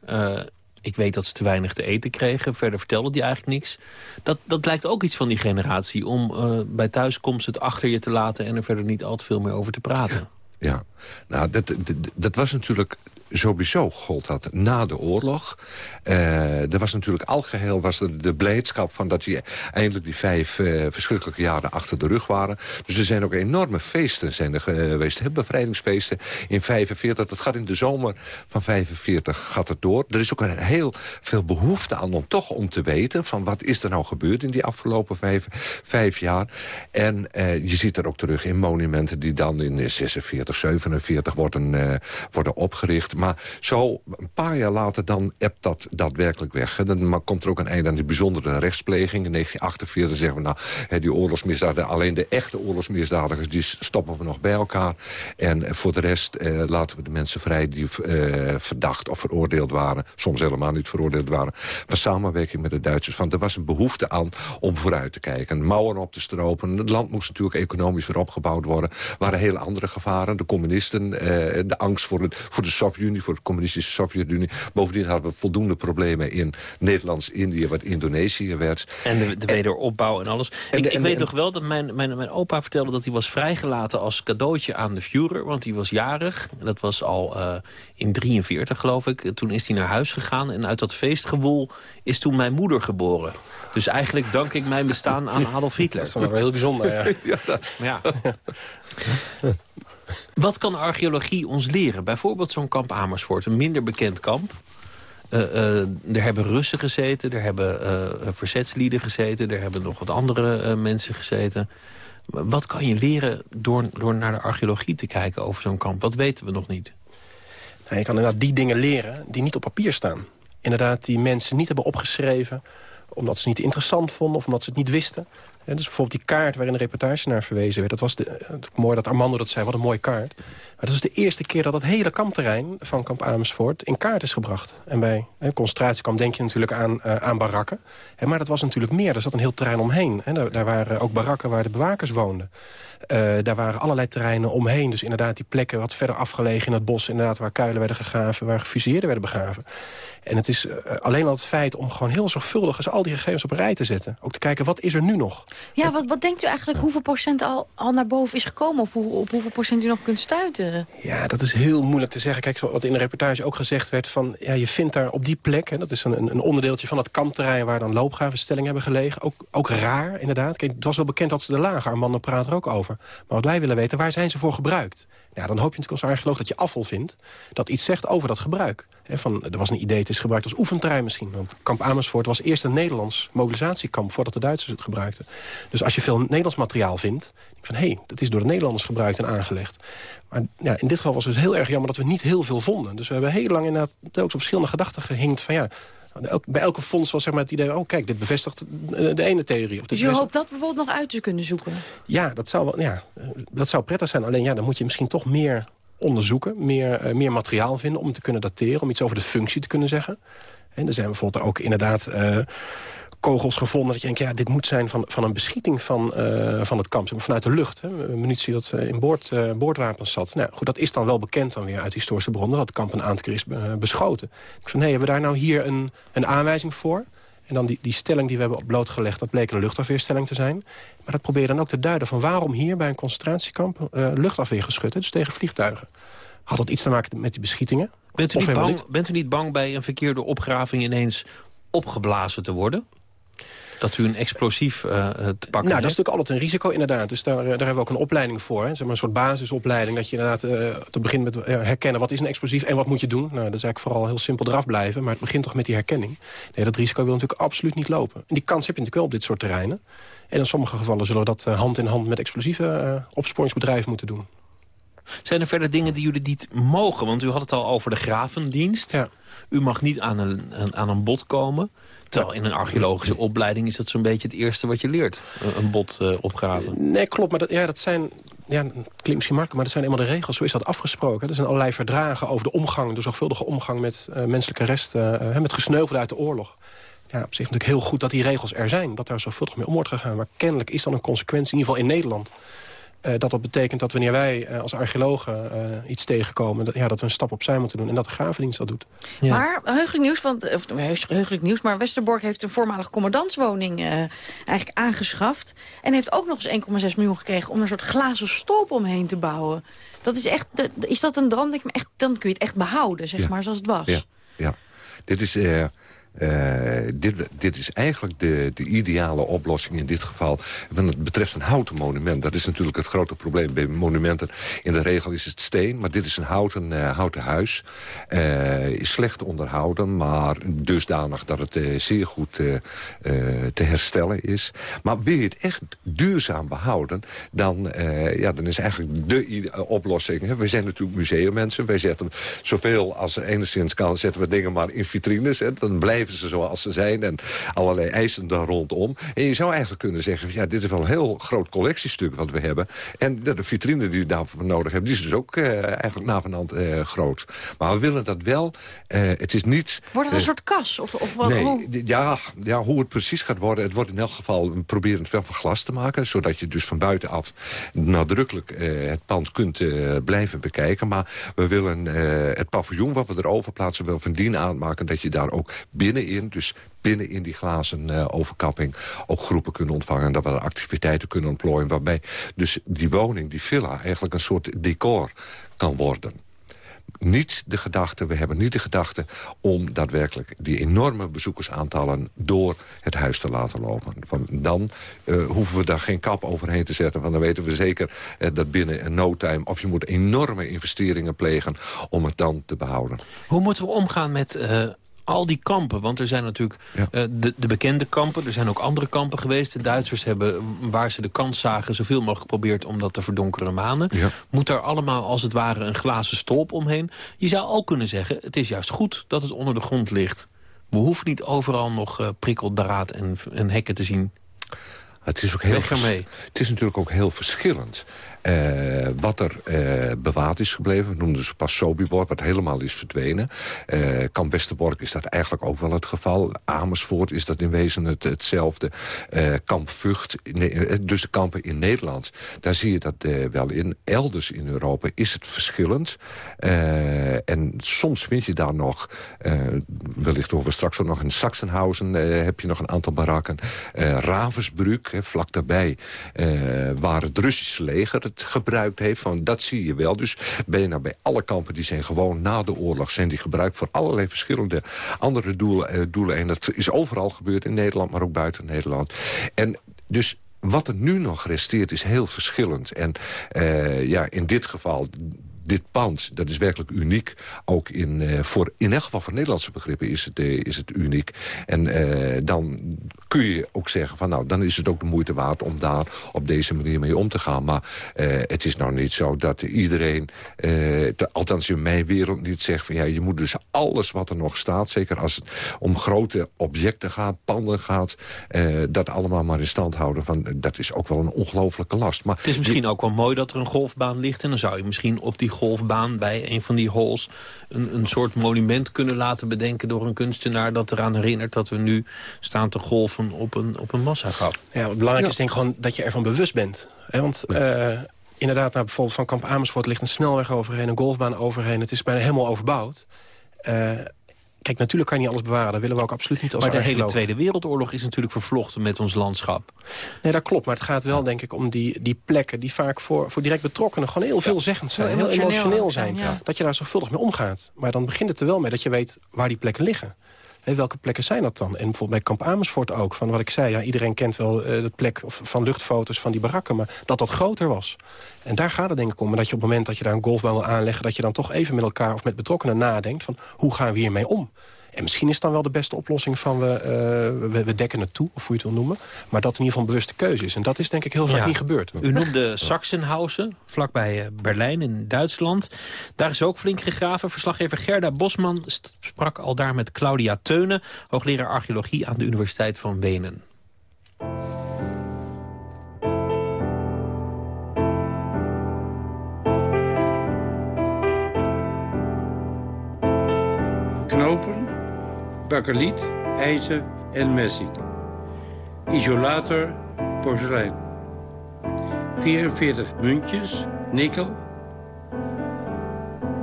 ik weet dat ze te weinig te eten kregen. Verder vertelde hij eigenlijk niks. Dat, dat lijkt ook iets van die generatie. Om bij thuiskomst het achter je te laten... en er verder niet al te veel meer over te praten. Ja, nou, dat, dat, dat was natuurlijk sowieso gold dat na de oorlog. Uh, er was natuurlijk algeheel was er de blijdschap van dat je eindelijk die vijf uh, verschrikkelijke jaren achter de rug waren. Dus er zijn ook enorme feesten zijn er geweest. Bevrijdingsfeesten in 45. Dat gaat in de zomer van 45 gaat het door. Er is ook een heel veel behoefte aan om toch om te weten van wat is er nou gebeurd in die afgelopen vijf, vijf jaar. En uh, je ziet er ook terug in monumenten die dan in 46, 47 worden, worden opgericht. Maar zo een paar jaar later dan hebt dat daadwerkelijk weg. Dan komt er ook een einde aan die bijzondere rechtspleging. In 1948 zeggen we, nou, die oorlogsmisdaden... alleen de echte oorlogsmisdadigers, die stoppen we nog bij elkaar. En voor de rest eh, laten we de mensen vrij die eh, verdacht of veroordeeld waren. Soms helemaal niet veroordeeld waren. Van samenwerking met de Duitsers. Van, er was een behoefte aan om vooruit te kijken. Mouwen op te stropen. Het land moest natuurlijk economisch weer opgebouwd worden. Er waren hele andere gevaren. De communisten, eh, de angst voor, het, voor de Sovjet-Unie voor de communistische Sovjet-Unie. Bovendien hadden we voldoende problemen in Nederlands-Indië... wat Indonesië werd. En de, de wederopbouw en alles. ik, ik weet nog wel dat mijn, mijn, mijn opa vertelde dat hij was vrijgelaten... als cadeautje aan de Führer, want hij was jarig. En dat was al uh, in 43, geloof ik. Toen is hij naar huis gegaan en uit dat feestgewoel is toen mijn moeder geboren. Dus eigenlijk dank ik mijn bestaan aan Adolf Hitler. Dat is wel heel bijzonder, ja. ja, ja. Wat kan archeologie ons leren? Bijvoorbeeld zo'n kamp Amersfoort, een minder bekend kamp. Uh, uh, er hebben Russen gezeten, er hebben uh, verzetslieden gezeten... er hebben nog wat andere mensen gezeten. Wat kan je leren door, door naar de archeologie te kijken over zo'n kamp? Wat weten we nog niet? Nou, je kan inderdaad die dingen leren die niet op papier staan. Inderdaad, die mensen niet hebben opgeschreven omdat ze het niet interessant vonden of omdat ze het niet wisten. Dus bijvoorbeeld die kaart waarin de reportage naar verwezen werd. Dat was de, mooi dat Armando dat zei, wat een mooie kaart. Maar dat is de eerste keer dat het hele kampterrein van kamp Amersfoort in kaart is gebracht. En bij een concentratiekamp denk je natuurlijk aan, uh, aan barakken. maar dat was natuurlijk meer. Er zat een heel terrein omheen. Daar, daar, waren ook barakken waar de bewakers woonden. Uh, daar waren allerlei terreinen omheen. Dus inderdaad die plekken wat verder afgelegen in het bos... inderdaad waar kuilen werden gegraven, waar gefusilleerden werden begraven. En het is uh, alleen al het feit om gewoon heel zorgvuldig... eens al die gegevens op een rij te zetten. Ook te kijken, wat is er nu nog? Ja, wat, wat denkt u eigenlijk hoeveel procent al, al naar boven is gekomen? Of hoe, op hoeveel procent u nog kunt stuiten? Ja, dat is heel moeilijk te zeggen. Kijk, wat in de reportage ook gezegd werd... van ja, je vindt daar op die plek... Hè, dat is een, een onderdeeltje van het kampterrein... waar dan loopgravenstellingen hebben gelegen. Ook, ook raar, inderdaad. Kijk, het was wel bekend dat ze er lagen. Armando praat er ook over. Maar wat wij willen weten, waar zijn ze voor gebruikt? Ja, dan hoop je natuurlijk als archeoloog dat je afval vindt... dat iets zegt over dat gebruik. van, er was een idee, het is gebruikt als oefenterrein misschien. Want kamp Amersfoort was eerst een Nederlands mobilisatiekamp... voordat de Duitsers het gebruikten. Dus als je veel Nederlands materiaal vindt... van, hé, hey, dat is door de Nederlanders gebruikt en aangelegd. Maar ja, in dit geval was het heel erg jammer dat we niet heel veel vonden. Dus we hebben heel lang inderdaad ook op verschillende gedachten gehinkt... van ja, bij elke fonds was zeg maar, het idee... oh kijk, dit bevestigt de ene theorie. Of dus je hoopt dat bijvoorbeeld nog uit te kunnen zoeken? Ja, dat zou, wel, ja, dat zou prettig zijn. Alleen ja, dan moet je misschien toch meer onderzoeken. Meer, uh, meer materiaal vinden om te kunnen dateren. Om iets over de functie te kunnen zeggen. En er zijn bijvoorbeeld ook inderdaad... Uh, kogels gevonden. Dat je denkt, ja, dit moet zijn van, van een beschieting van, uh, van het kamp. Vanuit de lucht. Hè. Munitie dat in boord, uh, boordwapens zat. Nou, goed, dat is dan wel bekend dan weer uit historische bronnen... dat het kamp een aantal keer is beschoten. Ik van, nee, hebben we daar nou hier een, een aanwijzing voor? En dan die, die stelling die we hebben blootgelegd... dat bleek een luchtafweerstelling te zijn. Maar dat probeer je dan ook te duiden van waarom hier bij een concentratiekamp... Luchtafweer geschud, dus tegen vliegtuigen. Had dat iets te maken met die beschietingen? Bent u, niet bang, bent u niet bang bij een verkeerde opgraving ineens opgeblazen te worden? Dat u een explosief uh, te pakken Nou, dat is natuurlijk altijd een risico inderdaad. Dus daar, daar hebben we ook een opleiding voor. Hè. Zeg maar een soort basisopleiding. Dat je inderdaad uh, te beginnen met herkennen wat is een explosief en wat moet je doen. Nou, dat is eigenlijk vooral heel simpel eraf blijven. Maar het begint toch met die herkenning. Nee, dat risico wil natuurlijk absoluut niet lopen. En die kans heb je natuurlijk wel op dit soort terreinen. En in sommige gevallen zullen we dat hand in hand met explosieve opsporingsbedrijven moeten doen. Zijn er verder dingen die jullie niet mogen? Want u had het al over de gravendienst. Ja. U mag niet aan een, aan een bod komen. Terwijl in een archeologische opleiding is dat zo'n beetje het eerste wat je leert. Een bod uh, opgraven. Nee, klopt. Maar dat, ja, dat zijn... Ja, klinkt misschien makkelijk, maar dat zijn eenmaal de regels. Zo is dat afgesproken. Er zijn allerlei verdragen over de omgang, de zorgvuldige omgang met uh, menselijke resten, uh, met gesneuveld uit de oorlog. Ja, op zich natuurlijk heel goed dat die regels er zijn. Dat daar zorgvuldig mee om wordt gegaan. Maar kennelijk is dan een consequentie, in ieder geval in Nederland uh, dat dat betekent dat wanneer wij uh, als archeologen uh, iets tegenkomen... Dat, ja, dat we een stap opzij moeten doen en dat de gravendienst dat doet. Ja. Maar heugelijk nieuws, want, of heugelijk nieuws... maar Westerbork heeft een voormalige commandantswoning eigenlijk aangeschaft... en heeft ook nog eens 1,6 miljoen gekregen om een soort glazen stolp omheen te bouwen. Dat is echt, is dat een droom? Echt, dan kun je het echt behouden, zeg maar, zoals het was. Ja, ja. dit is... Uh, dit, dit, is eigenlijk de, de, ideale oplossing in dit geval. Want het betreft een houten monument. Dat is natuurlijk het grote probleem bij monumenten. In de regel is het steen, maar dit is een houten, uh, houten huis. Uh, is slecht onderhouden, maar dusdanig dat het zeer goed te herstellen is. Maar wil je het echt duurzaam behouden... dan, ja, dan is eigenlijk de oplossing... Hè. We zijn natuurlijk museummensen. Wij zetten zoveel als er enigszins kan... zetten we dingen maar in vitrines. Hè. Dan blijft ze zoals ze zijn. En allerlei eisen daar rondom. En je zou eigenlijk kunnen zeggen... ja, dit is wel een heel groot collectiestuk wat we hebben. En de vitrine die we daarvoor nodig hebben... die is dus ook uh, eigenlijk navenant uh, groot. Maar we willen dat wel... Uh, het is niet... Wordt het een soort kas? Of, of wat, nee, hoe? Ja, ja, hoe het precies gaat worden... het wordt in elk geval... we proberen het wel van glas te maken... zodat je dus van buitenaf nadrukkelijk het pand kunt blijven bekijken. Maar we willen het paviljoen wat we erover plaatsen... wel van dien aanmaken dat je daar ook binnen binnenin, dus binnen in die glazen uh, overkapping... ook groepen kunnen ontvangen en dat we activiteiten kunnen ontplooien... waarbij dus die woning, die villa, eigenlijk een soort decor kan worden niet de gedachte, we hebben niet de gedachte... om daadwerkelijk die enorme bezoekersaantallen door het huis te laten lopen. Van dan uh, hoeven we daar geen kap overheen te zetten. Want dan weten we zeker uh, dat binnen een no time... of je moet enorme investeringen plegen om het dan te behouden. Hoe moeten we omgaan met... al die kampen, want er zijn natuurlijk uh, de, de, bekende kampen... er zijn ook andere kampen geweest. De Duitsers hebben, waar ze de kans zagen... zoveel mogelijk geprobeerd om dat te verdonkeren manen. Moet daar allemaal als het ware een glazen stolp omheen. Je zou ook kunnen zeggen, het is juist goed dat het onder de grond ligt. We hoeven niet overal nog uh, prikkeldraad en, en hekken te zien. Het is, ook heel het is natuurlijk ook heel verschillend. Uh, wat er uh, bewaard is gebleven, noemden ze pas Sobibor, wat helemaal is verdwenen. Uh, Kamp Westerbork is dat eigenlijk ook wel het geval. Amersfoort is dat in wezen het, hetzelfde. Kamp Vught, dus de kampen in Nederland, daar zie je dat wel in. Elders in Europa is het verschillend. en soms vind je daar nog, wellicht horen we straks ook nog in Sachsenhausen, heb je nog een aantal barakken. Ravensbrück, vlak daarbij, waar het Russische leger gebruikt heeft. Van, dat zie je wel. Dus ben je nou bij alle kampen die zijn gewoon na de oorlog... zijn die gebruikt voor allerlei verschillende andere doelen. Eh, doelen. En dat is overal gebeurd in Nederland, maar ook buiten Nederland. En dus wat er nu nog resteert is heel verschillend. En uh, ja, in dit geval dit pand, dat is werkelijk uniek. Ook in, uh, voor, in elk geval voor Nederlandse begrippen is het, uh, is het uniek. En uh, dan kun je ook zeggen van nou, dan is het ook de moeite waard om daar op deze manier mee om te gaan. Maar het is nou niet zo dat iedereen, de, althans in mijn wereld niet zegt van ja, je moet dus alles wat er nog staat, zeker als het om grote objecten gaat, panden gaat, dat allemaal maar in stand houden. Van, dat is ook wel een ongelofelijke last. Maar het is misschien ook wel mooi dat er een golfbaan ligt en dan zou je misschien op die golfbaan bij een van die holes... Een, een soort monument kunnen laten bedenken door een kunstenaar... dat eraan herinnert dat we nu staan te golven op een, op een massagraf. Ja, het belangrijk is denk ik gewoon dat je ervan bewust bent. Hè? Want uh, inderdaad, nou, bijvoorbeeld van Kamp Amersfoort ligt een snelweg overheen... een golfbaan overheen, het is bijna helemaal overbouwd. Uh, Kijk, natuurlijk kan je niet alles bewaren. Dat willen we ook absoluut niet als Maar de hele Tweede Wereldoorlog is natuurlijk vervlochten met ons landschap. Nee, dat klopt. Maar het gaat wel, denk ik, om die, die plekken... die vaak voor, voor direct betrokkenen gewoon heel veelzeggend zijn. Heel emotioneel, zijn. Dat je daar zorgvuldig mee omgaat. Maar dan begint het er wel mee dat je weet waar die plekken liggen welke plekken zijn dat dan? En bijvoorbeeld bij Kamp Amersfoort ook. Van wat ik zei, ja, iedereen kent wel uh, de plek van luchtfoto's van die barakken. Maar dat dat groter was. En daar gaat het denk ik om. En dat je op het moment dat je daar een golfbaan wil aanleggen... dat je dan toch even met elkaar of met betrokkenen nadenkt... van hoe gaan we hiermee om? En misschien is dan wel de beste oplossing van we, uh, we, dekken het toe, of hoe je het wil noemen. Maar dat in ieder geval een bewuste keuze is. En dat is denk ik heel vaak niet gebeurd. U noemde Sachsenhausen, vlakbij uh, Berlijn in Duitsland. Daar is ook flink gegraven. Verslaggever Gerda Bosman sprak al daar met Claudia Teunen... hoogleraar archeologie aan de Universiteit van Wenen. Bakeliet, ijzer en messing. Isolator, porselein. 44 muntjes, nikkel.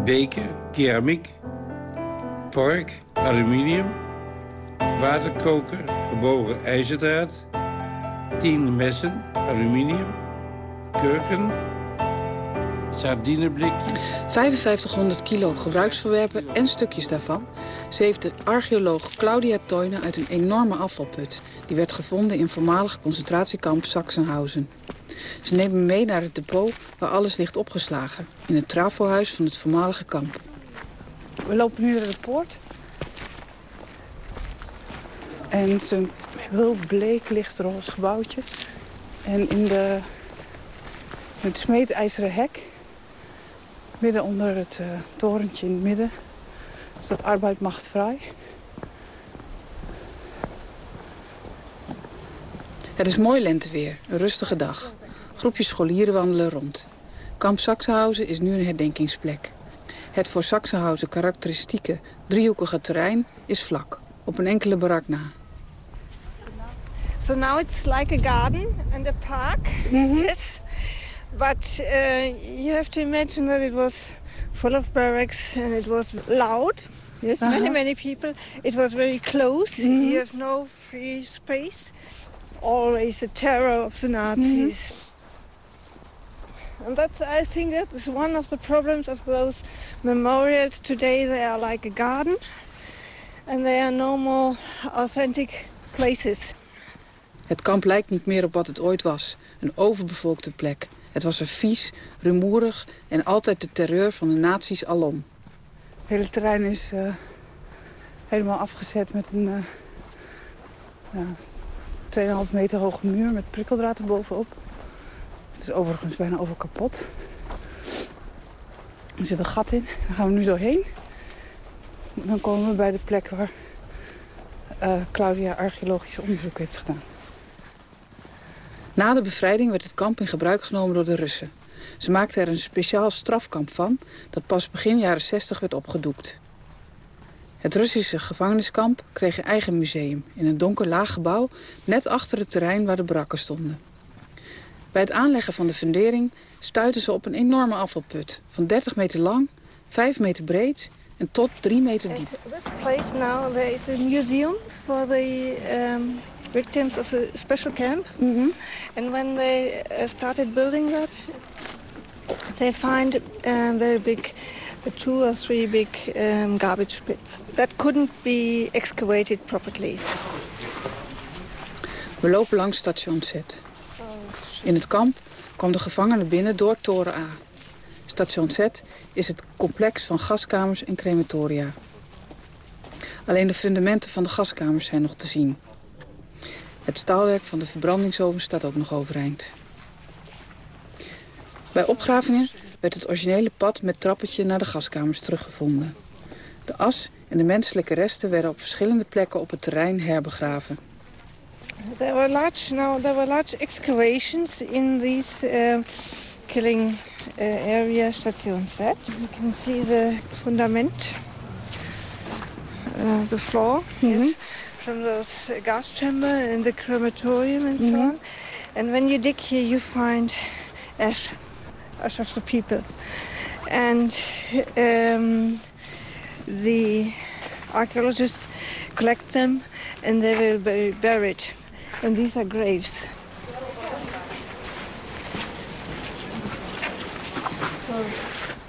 Beker, keramiek. Vork, aluminium. Waterkoker, gebogen ijzerdraad. 10 messen, aluminium. Kurken, sardineblikje. 5500 kilo gebruiksverwerpen en stukjes daarvan... zeefde archeoloog Claudia Toyne uit een enorme afvalput... die werd gevonden in voormalig concentratiekamp Sachsenhausen. Ze neemt me mee naar het depot waar alles ligt opgeslagen... in het trafohuis van het voormalige kamp. We lopen nu naar de poort. En het is een heel bleek lichtroze gebouwtje. En in de, het smeedijzeren hek midden onder het uh, torentje in het midden. staat arbeid macht vrij. Het is mooi lenteweer, een rustige dag. Groepjes scholieren wandelen rond. Kamp Saxenhausen is nu een herdenkingsplek. Het voor Saxenhausen karakteristieke driehoekige terrein is vlak, op een enkele barak na. So now it's like a garden and a park. Mm -hmm. Yes. But uh, you have to imagine that it was full of barracks and it was loud. Yes, uh -huh. many, many people. It was very close. Mm -hmm. You have no free space. Always the terror of the Nazis. Mm -hmm. And that, I think that is one of the problems of those memorials today. They are like a garden. And they are no more authentic places. Het kamp lijkt niet meer op wat het ooit was. Een overbevolkte plek. Het was er vies, rumoerig en altijd de terreur van de nazi's alom. Het hele terrein is uh, helemaal afgezet met een uh, ja, 2,5 meter hoge muur met prikkeldraad erbovenop. Het is overigens bijna over kapot. Er zit een gat in, daar gaan we nu doorheen. Dan komen we bij de plek waar uh, Claudia archeologisch onderzoek heeft gedaan. Na de bevrijding werd het kamp in gebruik genomen door de Russen. Ze maakten er een speciaal strafkamp van... dat pas begin jaren 60 werd opgedoekt. Het Russische gevangeniskamp kreeg een eigen museum... in een donker laag gebouw net achter het terrein waar de brakken stonden. Bij het aanleggen van de fundering stuitten ze op een enorme afvalput... van 30 meter lang, 5 meter breed en tot 3 meter diep. This place now is museum the um, victims of a special camp. Mm -hmm. And when they uh, started building that, they find um, very big, two or three big um, garbage pits that couldn't be excavated properly. We lopen langs station Z. In het kamp kwam de gevangenen binnen door toren A. Station Z is het complex van gaskamers en crematoria. Alleen de fundamenten van de gaskamers zijn nog te zien. Het staalwerk van de verbrandingsoven staat ook nog overeind. Bij opgravingen werd het originele pad met trappetje naar de gaskamers teruggevonden. De as en de menselijke resten werden op verschillende plekken op het terrein herbegraven. There were large, now, there were large excavations in these uh, killing uh, area, Station Z. You can see the fundament, uh, the floor, yes, from those gas chamber and the crematorium and so on. And when you dig here, you find ash, ash of the people. And um, the archaeologists collect them and they will be buried. And these are graves.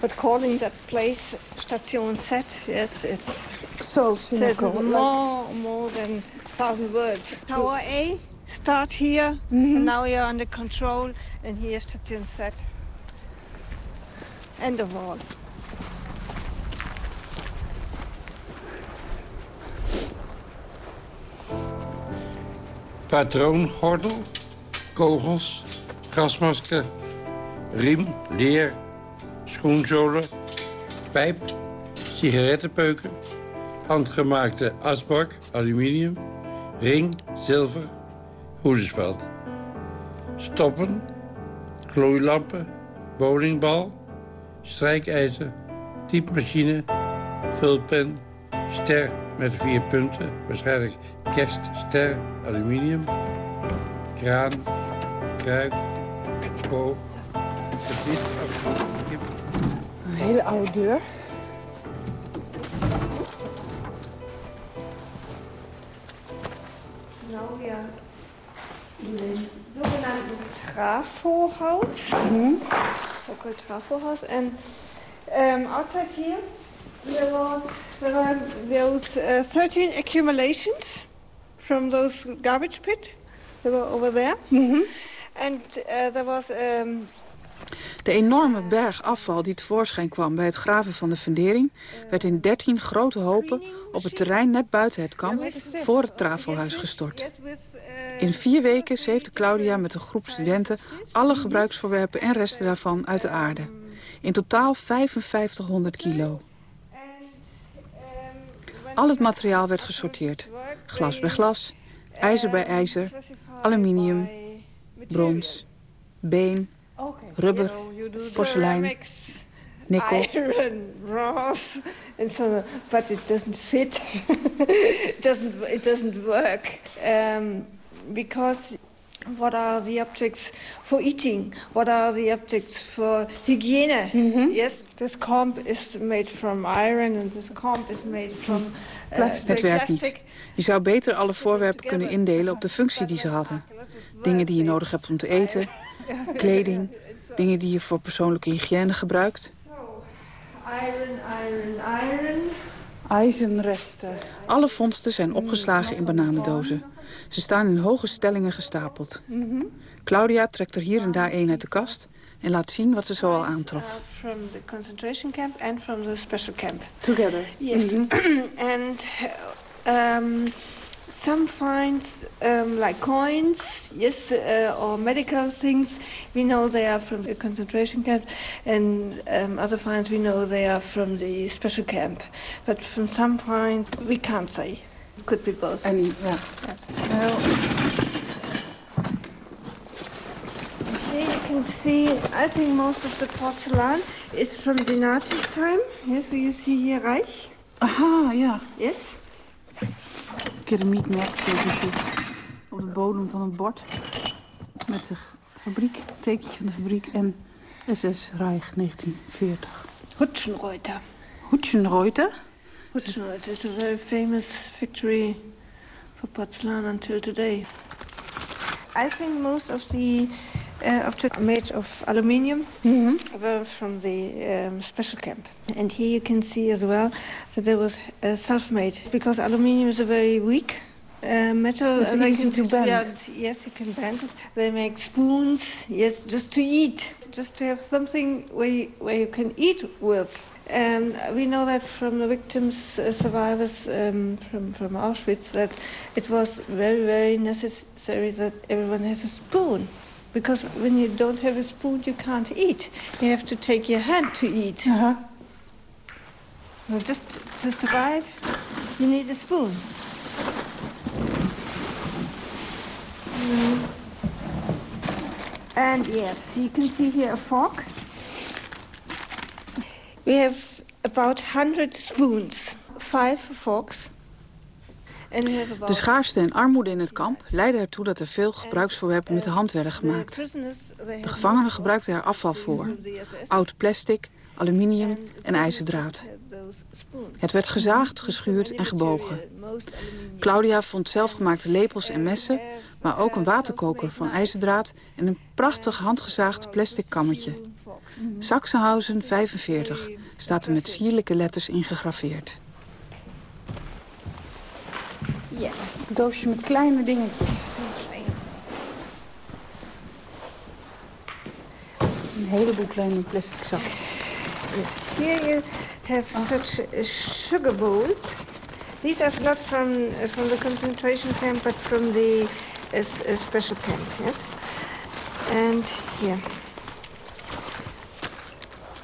But calling that place Station Z, yes, it's so says cynical. more, more than thousand words. Tower A, start here, and now you're under control, and here's Station Z. End of all. patroongordel, kogels, gasmasker, riem, leer, schoenzolen, pijp, sigarettenpeuken, handgemaakte asbak, aluminium, ring, zilver, hoedenspeld. Stoppen, gloeilampen, bowlingbal, strijkijzer, typemachine, vulpen, ster met vier punten, waarschijnlijk kerstster, aluminium, kraan, kruik, po, dit, Een hele oude deur. In dem sogenannten Trafohaus. So-called Trafohaus. And um, outside here, there was there were those uh, 13 accumulations from those garbage pit. They were over there. And uh, there was um, De enorme berg afval die tevoorschijn kwam bij het graven van de fundering... werd in 13 grote hopen op het terrein net buiten het kamp... voor het trafelhuis gestort. In vier weken zeefde Claudia met een groep studenten... alle gebruiksvoorwerpen en resten daarvan uit de aarde. In totaal 5500 kilo. Al het materiaal werd gesorteerd. Glas bij glas, ijzer bij ijzer, aluminium, brons, been, rubber, porselein, nikkel. iron, brass, and so. But it doesn't fit. it doesn't. It doesn't work um, because. What are the objects for eating? What are the objects for hygiene? Yes, this comb is made from iron and this comb is made from uh, Het werkt niet. Je zou beter alle voorwerpen kunnen indelen op de functie die ze hadden. Dingen die je nodig hebt om te eten, kleding, dingen die je voor persoonlijke hygiëne gebruikt. Iron, iron, iron. IJzerresten. Alle vondsten zijn opgeslagen in bananendozen. Ze staan in hoge stellingen gestapeld. Claudia trekt er hier en daar een uit de kast en laat zien wat ze zoal aantrof. From the concentration camp and from the special camp. Together. Yes. and um, some finds um, like coins, yes, uh, or medical things, we know they are from the concentration camp, and um, other finds we know they are from the special camp. But from some finds we can't say. It could be both. En die- ja. Here you can see, I think most of the porcelain is from the Nazi time. Yes, so you see here Reich. Aha, ja. Yes. Keramiekmerk op de bodem van een bord. Met de fabriek, tekentje van de fabriek en SS Reich 1940. Hutschenreuter. Hutschenreuter? Hutschenreuter is a very famous factory for porcelain until today. I think most of the uh, made of aluminium were from the um, special camp. And here you can see as well that it was uh, self-made because aluminium is a very weak uh, metal. It's and easy to bend. yeah, yes, you can bend it. They make spoons, yes, just to eat, just to have something where you, where you can eat with. And we know that from the victims, uh, survivors um, from, from Auschwitz, that it was very, very necessary that everyone has a spoon. Because when you don't have a spoon, you can't eat. You have to take your hand to eat. Uh-huh. Well, just to survive, you need a spoon. And yes, you can see here a fork. We have about 100 spoons, five forks. De schaarste en armoede in het kamp leidden ertoe dat er veel gebruiksvoorwerpen met de hand werden gemaakt. De gevangenen gebruikten er afval voor. Oud plastic, aluminium en ijzerdraad. Het werd gezaagd, geschuurd en gebogen. Claudia vond zelfgemaakte lepels en messen... maar ook een waterkoker van ijzerdraad... en een prachtig handgezaagd plastic kammetje. Sachsenhausen 45 staat er met sierlijke letters in gegraveerd. Yes. Een doosje met kleine dingetjes. Een heleboel kleine plastic zakken. Yes. Here you have such uh, sugar bowls. These are not from uh, from the concentration camp, but from the uh, uh, special camp. Yes. And here,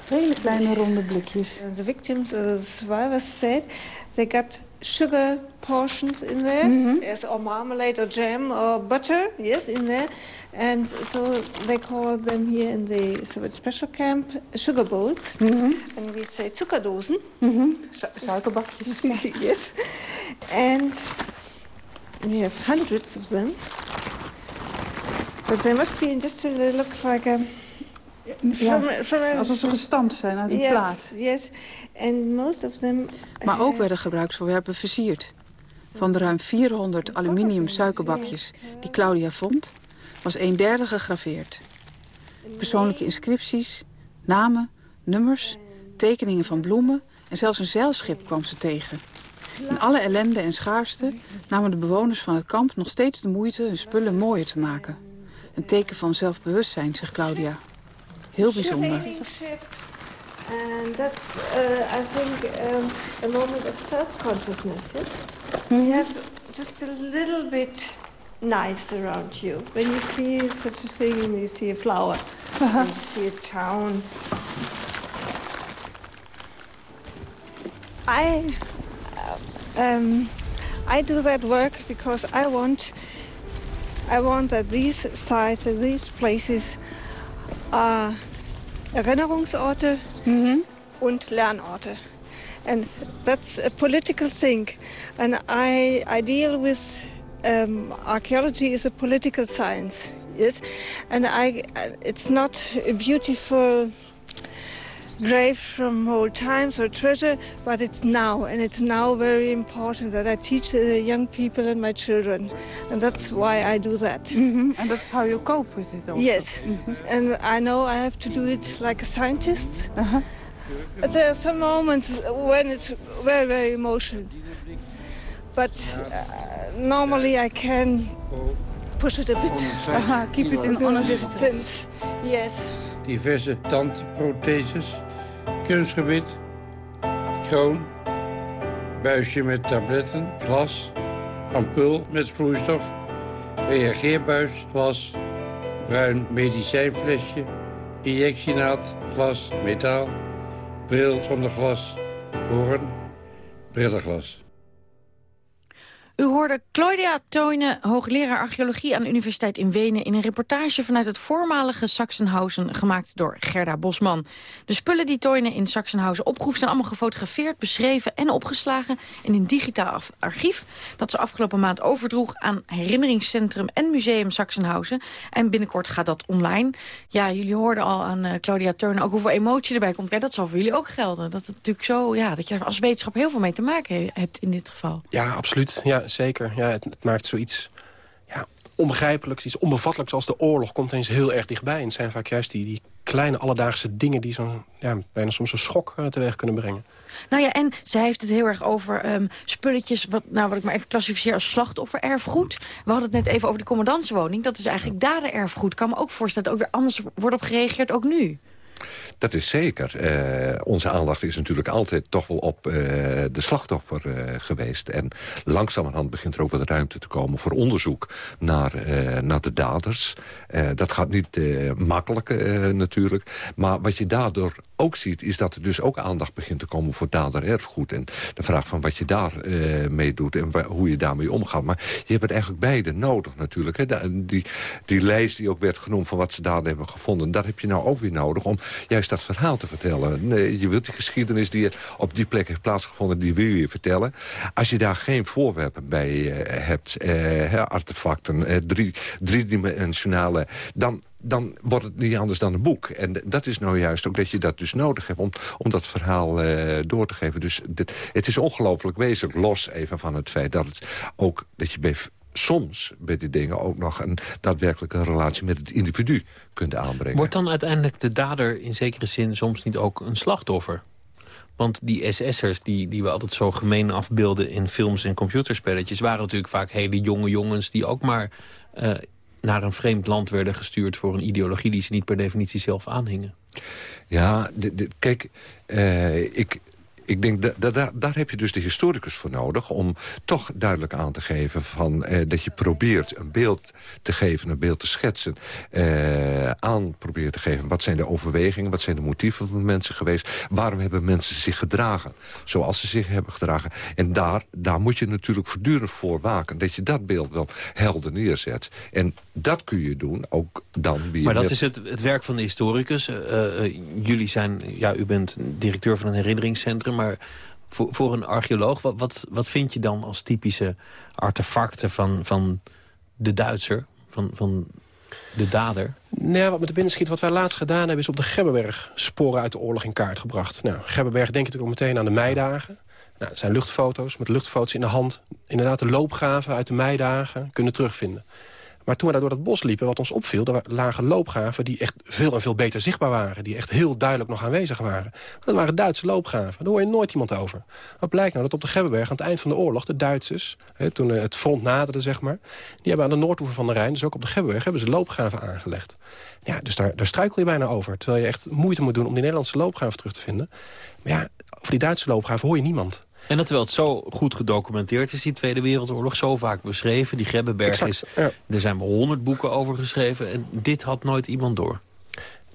Hele kleine ronde blikjes. the victims, the survivors said they got sugar portions in there, mm-hmm. yes, or marmalade or jam or butter, yes, in there. And so they call them here in the Soviet special camp sugar bowls. Mm-hmm. And we say zuckerdosen. Mm-hmm. Su- Suikerbakjes. yes. And we have hundreds of them. But they must be industrial. They look like a... Ja, from, from a alsof ze gestampt zijn uit een yes, plaat. Yes, and most of them... Maar ook werden gebruiksvoorwerpen versierd. Van de ruim 400 aluminium suikerbakjes die Claudia vond... was een derde gegraveerd. Persoonlijke inscripties, namen, nummers, tekeningen van bloemen... en zelfs een zeilschip kwam ze tegen. In alle ellende en schaarste namen de bewoners van het kamp nog steeds de moeite hun spullen mooier te maken. Een teken van zelfbewustzijn, zegt Claudia. Heel bijzonder. And that's, uh, I think, um, a moment of self-consciousness, yes? You have just a little bit nice around you. When you see such a thing, you see a flower, and you see a town. I, uh, um, I do that work because I want, I want that these sites and these places are Erinnerungsorte und Lernorte. And that's a political thing. And I, I deal with um, archaeology is a political science, yes? And I, it's not a beautiful grave from old times or treasure, but it's now, and it's now very important that I teach the young people and my children, and that's why I do that. Mm-hmm. And that's how you cope with it also. Yes, mm-hmm. and I know I have to do it like a scientist. Uh-huh. There are some moments when it's very, very emotional, but uh, normally I can push it a bit. Aha, keep it in on a distance. Yes. diverse tandprotheses, kunstgebied, kroon, buisje met tabletten, glas, ampul met vloeistof, reageerbuis, glas, bruin medicijnflesje, injectienaald, glas, metaal, bril zonder glas, hoorn, brillenglas. U hoorde Claudia Toyne, hoogleraar archeologie aan de Universiteit in Wenen... in een reportage vanuit het voormalige Sachsenhausen gemaakt door Gerda Bosman. De spullen die Toyne in Sachsenhausen opgroef zijn allemaal gefotografeerd, beschreven en opgeslagen in een digitaal archief dat ze afgelopen maand overdroeg aan Herinneringscentrum en Museum Sachsenhausen. En binnenkort gaat dat online. Ja, jullie hoorden al aan eh, Claudia Toyne ook hoeveel emotie erbij komt. Kijk, dat zal voor jullie ook gelden. Dat het natuurlijk zo, ja, dat je als wetenschap heel veel mee te maken he- hebt in dit geval. Ja, absoluut. Ja, zeker. Ja, het, maakt zoiets ja, onbegrijpelijks, iets onbevattelijks als de oorlog... komt eens heel erg dichtbij. En het zijn vaak juist die, die kleine alledaagse dingen... die zo'n ja, bijna soms een schok eh, teweeg kunnen brengen. Nou ja, en zij heeft het heel erg over ehm, spulletjes... Wat, nou, wat ik maar even klassificeer als slachtoffererfgoed. We hadden het net even over de commandantswoning. Dat is eigenlijk dadererfgoed. Ik kan me ook voorstellen dat ook weer anders wordt op gereageerd, ook nu. Dat is zeker. Uh, onze aandacht is natuurlijk altijd toch wel op uh, de slachtoffer uh, geweest. En langzamerhand begint er ook wat ruimte te komen voor onderzoek naar, naar de daders. dat gaat niet makkelijk natuurlijk. Maar wat je daardoor ook ziet, is dat er dus ook aandacht begint te komen voor dader-erfgoed. En de vraag van wat je daar mee doet en hoe je daarmee omgaat. Maar je hebt het eigenlijk beide nodig natuurlijk. Hè. Die, die lijst die ook werd genoemd van wat ze daar hebben gevonden... daar heb je nou ook weer nodig om juist dat verhaal te vertellen. Nee, je wilt die geschiedenis die op die plek heeft plaatsgevonden... die wil je vertellen. Als je daar geen voorwerpen bij uh, hebt, uh, artefacten, drie, driedimensionale... dan dan wordt het niet anders dan een boek. En dat is nou juist ook dat je dat dus nodig hebt... om, om dat verhaal door te geven. Dus dit, het is ongelooflijk wezenlijk, los even van het feit... dat, het ook, dat je bij soms bij die dingen ook nog een daadwerkelijke relatie met het individu kunt aanbrengen. Wordt dan uiteindelijk de dader in zekere zin soms niet ook een slachtoffer? Want die SS'ers die, die we altijd zo gemeen afbeelden in films en computerspelletjes... waren natuurlijk vaak hele jonge jongens die ook maar uh, naar een vreemd land werden gestuurd... voor een ideologie die ze niet per definitie zelf aanhingen. Ja, kijk, uh, ik, ik denk, dat, daar heb je dus de historicus voor nodig... om toch duidelijk aan te geven van, eh, dat je probeert een beeld te geven... een beeld te schetsen, eh, aan probeert te geven. Wat zijn de overwegingen, wat zijn de motieven van mensen geweest... waarom hebben mensen zich gedragen zoals ze zich hebben gedragen. En daar, daar moet je natuurlijk voortdurend voor waken... dat je dat beeld wel helder neerzet. En dat kun je doen, ook dan weer... Maar dat is het, het werk van de historicus. Uh, uh, jullie zijn, ja, u bent directeur van een herinneringscentrum maar voor, voor een archeoloog, wat, wat, wat vind je dan als typische artefacten van, van de Duitser, van, van de dader? Nou wat met de binnen schiet, wat wij laatst gedaan hebben... is op de Gebberberg sporen uit de oorlog in kaart gebracht. Nou, Gebberberg denk je natuurlijk ook meteen aan de meidagen. Nou, dat zijn luchtfoto's met luchtfoto's in de hand. Inderdaad, de loopgraven uit de meidagen kunnen terugvinden. Maar toen we daar door het bos liepen, wat ons opviel... er lagen loopgraven die echt veel en veel beter zichtbaar waren. Die echt heel duidelijk nog aanwezig waren. dat waren Duitse loopgraven. Daar hoor je nooit iemand over. Wat blijkt nou? Dat op de Gebberberg aan het eind van de oorlog... de Duitsers, hè, toen het front naderde, zeg maar... die hebben aan de noordoever van de Rijn, dus ook op de Gebberberg... hebben ze loopgraven aangelegd. Ja, dus daar, daar struikel je bijna over. Terwijl je echt moeite moet doen om die Nederlandse loopgraven terug te vinden. Maar ja, over die Duitse loopgraven hoor je niemand. En dat terwijl het zo goed gedocumenteerd is, die Tweede Wereldoorlog... zo vaak beschreven, die Grebbeberg is... Er zijn wel honderd boeken over geschreven en dit had nooit iemand door.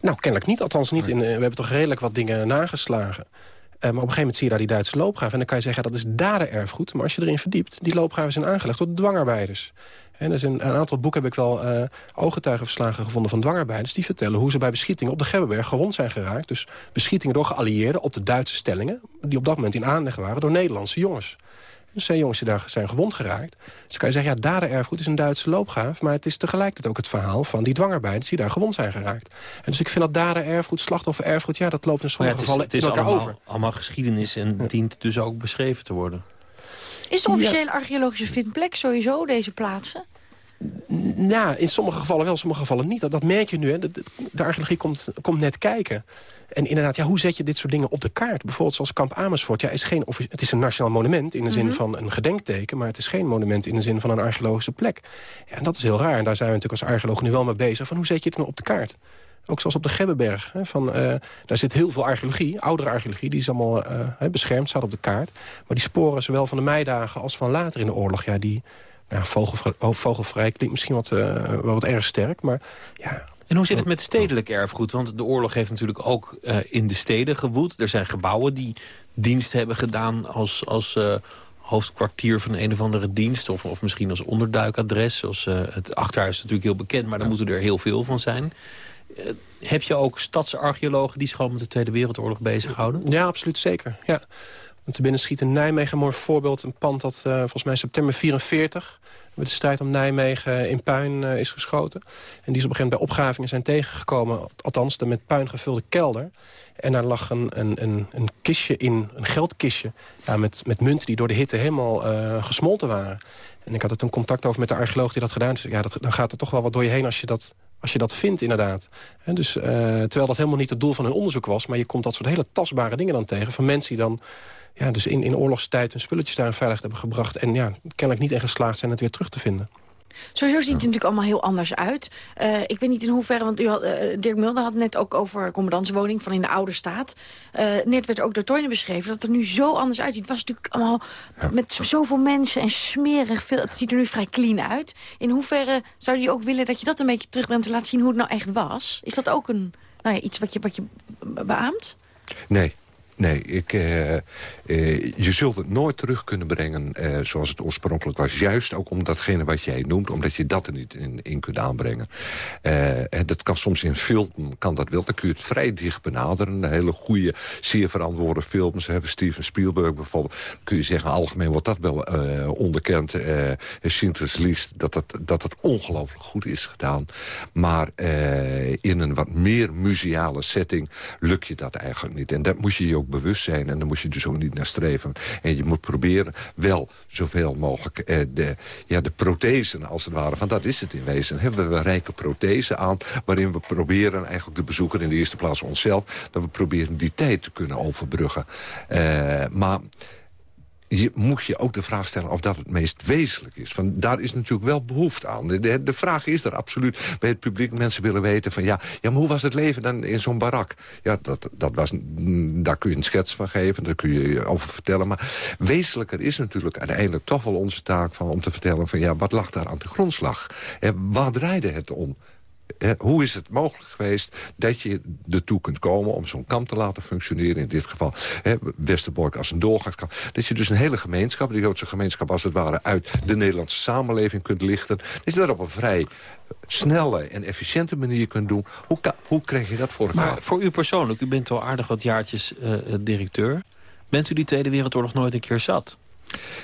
Nou, kennelijk niet. Althans niet. In, we hebben toch redelijk wat dingen nageslagen. Uh, maar op een gegeven moment zie je daar die Duitse loopgraven. En dan kan je zeggen, dat is dadererfgoed. Maar als je erin verdiept, die loopgraven zijn aangelegd door dwangarbeiders. En dus in een aantal boeken heb ik wel uh, ooggetuigenverslagen gevonden van dwangarbeiders... die vertellen hoe ze bij beschietingen op de Gebberberg gewond zijn geraakt. Dus beschietingen door geallieerden op de Duitse stellingen... die op dat moment in aanleg waren door Nederlandse jongens. Dus zijn jongens die daar zijn gewond geraakt. Dus kan je zeggen, ja, dadererfgoed is een Duitse loopgraaf... maar het is tegelijkertijd ook het verhaal van die dwangarbeiders... die daar gewond zijn geraakt. En dus ik vind dat dadererfgoed, slachtoffererfgoed... ja, dat loopt in sommige ja, gevallen het is in elkaar allemaal, over. allemaal geschiedenis en dient dus ook beschreven te worden. Is de officiële archeologische vindplek sowieso deze plaatsen? Ja, in sommige gevallen wel, in sommige gevallen niet. Dat, dat merk je nu. Hè. De, de, archeologie komt, komt net kijken. En inderdaad, ja, hoe zet je dit soort dingen op de kaart? Bijvoorbeeld zoals Kamp Amersfoort. Ja, is geen, het is een nationaal monument in de zin mhm. van een gedenkteken... maar het is geen monument in de zin van een archeologische plek. Ja, en dat is heel raar. En daar zijn we natuurlijk als archeoloog nu wel mee bezig. Van hoe zet je het nou op de kaart? Ook zoals op de Gebbenberg. Hè, van, uh, daar zit heel veel archeologie, oudere archeologie. Die is allemaal uh, beschermd, staat op de kaart. Maar die sporen zowel van de meidagen als van later in de oorlog... Ja, die, ja, vogelvrij, oh, vogelvrij klinkt misschien wat, uh, wel wat erg sterk, maar ja... En hoe zit het met stedelijk erfgoed? Want de oorlog heeft natuurlijk ook uh, in de steden gewoed. Er zijn gebouwen die dienst hebben gedaan als, als uh, hoofdkwartier van een of andere dienst. Of, of misschien als onderduikadres. Zoals, het Achterhuis is natuurlijk heel bekend, maar daar moeten er heel veel van zijn. heb je ook stadsarcheologen die zich gewoon met de Tweede Wereldoorlog bezighouden? Ja, absoluut zeker. Ja. Want te binnen schiet in Nijmegen een mooi voorbeeld. Een pand dat uh, volgens mij september 44 met de strijd om Nijmegen in puin uh, is geschoten. En die is op een gegeven moment bij opgravingen zijn tegengekomen. Althans, de met puin gevulde kelder. En daar lag een, een, een, een kistje in, een geldkistje... Ja, met, met munten die door de hitte helemaal uh, gesmolten waren. En ik had er toen contact over met de archeoloog die dat gedaan heeft. Ja, dat, dan gaat er toch wel wat door je heen als je dat, als je dat vindt, inderdaad. En dus, terwijl dat helemaal niet het doel van hun onderzoek was... maar je komt dat soort hele tastbare dingen dan tegen... van mensen die dan ja, dus in, in oorlogstijd hun spulletjes daar veilig hebben gebracht... en ja, kennelijk niet in geslaagd zijn het weer terug te vinden. Sowieso ziet het natuurlijk allemaal heel anders uit. Uh, ik weet niet in hoeverre, want u had, uh, Dirk Mulder had net ook over commandantswoning van in de oude staat. Uh, net werd ook door Toyne beschreven dat het er nu zo anders uitziet. Het was natuurlijk allemaal ja. met zoveel mensen en smerig veel. Het ziet er nu vrij clean uit. In hoeverre zou je ook willen dat je dat een beetje terugbrengt... te laten zien hoe het nou echt was? Is dat ook een, nou ja, iets wat je, wat je beaamt? Nee, Nee, ik, uh, uh, je zult het nooit terug kunnen brengen uh, zoals het oorspronkelijk was. Juist ook om datgene wat jij noemt, omdat je dat er niet in, kunt aanbrengen. dat kan soms in film, kan dat wel. Dan kun je het vrij dicht benaderen. Hele goede, zeer verantwoorde films. Hebben Steven Spielberg bijvoorbeeld. Kun je zeggen, algemeen wordt dat wel onderkend. Uh, Schindler's dat het, dat het ongelooflijk goed is gedaan. Maar in een wat meer museale setting lukt je dat eigenlijk niet. En dat moet je je ook bewust zijn. En dan moet je dus ook niet naar streven. En je moet proberen wel zoveel mogelijk eh, de, ja, de prothesen als het ware. Want dat is het in wezen. Hebben we rijke prothesen aan. Waarin we proberen eigenlijk de bezoeker in de eerste plaats onszelf. Dat we proberen die tijd te kunnen overbruggen. Uh, maar je moet je ook de vraag stellen of dat het meest wezenlijk is. Van, daar is natuurlijk wel behoefte aan. De, de, vraag is er absoluut bij het publiek. Mensen willen weten van ja, ja maar hoe was het leven dan in zo'n barak? Ja, dat, dat was, daar kun je een schets van geven, daar kun je over vertellen. Maar wezenlijker is natuurlijk uiteindelijk toch wel onze taak van, om te vertellen van ja, wat lag daar aan de grondslag? En waar draaide het om? Hoe is het mogelijk geweest dat je ertoe kunt komen... om zo'n kamp te laten functioneren, in dit geval hè, Westerbork als een doorgangskamp... dat je dus een hele gemeenschap, de Joodse gemeenschap als het ware... uit de Nederlandse samenleving kunt lichten. Dat je dat op een vrij snelle en efficiënte manier kunt doen. Hoe, hoe krijg je dat voor elkaar? Maar voor u persoonlijk, u bent al aardig wat jaartjes uh, directeur. Bent u die Tweede Wereldoorlog nooit een keer zat?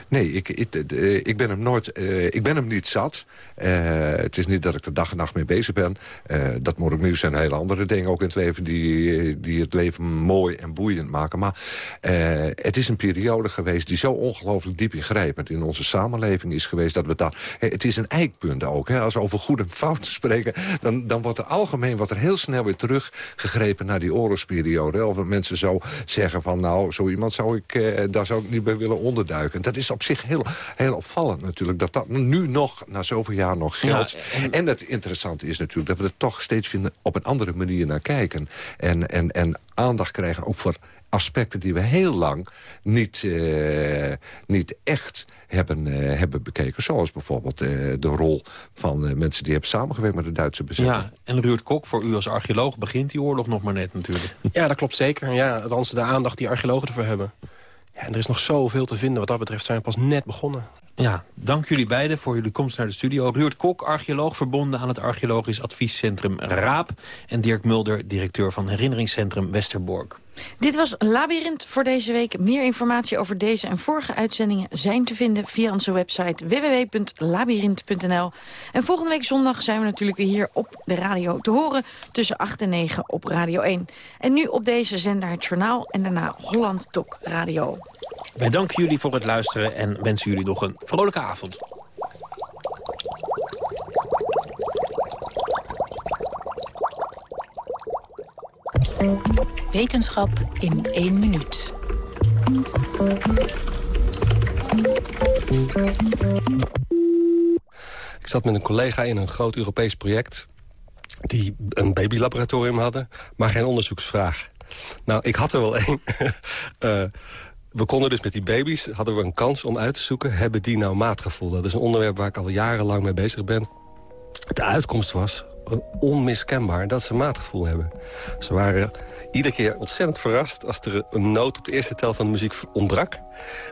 Nee, ik, ik, ik, ben hem nooit, uh, ik ben hem niet zat. Het is niet dat ik er dag en nacht mee bezig ben. Dat moet ook niet zijn hele andere dingen ook in het leven... die, die het leven mooi en boeiend maken. Maar het is een periode geweest die zo ongelooflijk diep ingrijpend... in onze samenleving is geweest dat we daar... het is een eikpunt ook. Hè. Als we over goed en fout spreken... Dan, dan wordt er algemeen wordt er heel snel weer teruggegrepen... naar die oorlogsperiode. Of mensen zo zeggen van... nou, zo iemand zou ik, daar zou ik niet bij willen onderduiken. En dat is op zich heel, heel opvallend natuurlijk. Dat dat nu nog, na zoveel jaar nog geldt. en... het interessante is natuurlijk dat we er toch steeds vinden, op een andere manier naar kijken. En, en, en aandacht krijgen ook voor aspecten die we heel lang niet, uh, niet echt hebben, uh, hebben bekeken. Zoals bijvoorbeeld uh, de rol van mensen die hebben samengewerkt met de Duitse bezetting. Ja, en Ruurt Kok, voor u als archeoloog begint die oorlog nog maar net natuurlijk. Ja, dat klopt zeker. Ja, althans de aandacht die archeologen ervoor hebben. En er is nog zoveel te vinden. Wat dat betreft zijn we pas net begonnen. Ja, dank jullie beiden voor jullie komst naar de studio. Ruurt Kok, archeoloog verbonden aan het archeologisch adviescentrum RAAP... en Dirk Mulder, directeur van herinneringscentrum Westerbork. Dit was Labyrinth voor deze week. Meer informatie over deze en vorige uitzendingen zijn te vinden via onze website www.labyrinth.nl. En volgende week zondag zijn we natuurlijk weer hier op de radio te horen tussen 8 en 9 op Radio 1. En nu op deze zender het journaal en daarna Holland Tok Radio. Wij danken jullie voor het luisteren en wensen jullie nog een vrolijke avond. Wetenschap in één minuut. Ik zat met een collega in een groot Europees project... die een babylaboratorium hadden, maar geen onderzoeksvraag. Nou, ik had er wel één. uh, we konden dus met die baby's, hadden we een kans om uit te zoeken... hebben die nou maatgevoel? Dat is een onderwerp waar ik al jarenlang mee bezig ben. De uitkomst was onmiskenbaar dat ze maatgevoel hebben. Ze waren iedere keer ontzettend verrast als er een noot op de eerste tel van de muziek ontbrak.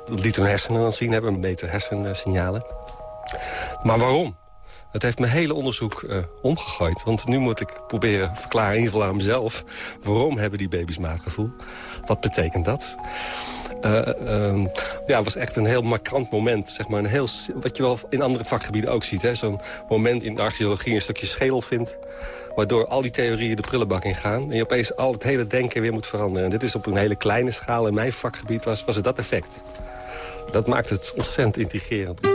Dat liet hun hersenen dan zien, hebben beter hersensignalen. Maar waarom? Het heeft mijn hele onderzoek uh, omgegooid. Want nu moet ik proberen verklaren, in ieder geval aan mezelf... waarom hebben die baby's maatgevoel? Wat betekent dat? Uh, ja, was echt een heel markant moment. Zeg maar, een heel, wat je wel in andere vakgebieden ook ziet. Zo'n moment in de archeologie een stukje schedel vindt... waardoor al die theorieën de prullenbak in gaan... en je opeens al het hele denken weer moet veranderen. En dit is op een hele kleine schaal. In mijn vakgebied was, was het dat effect. Dat maakt het ontzettend intrigerend.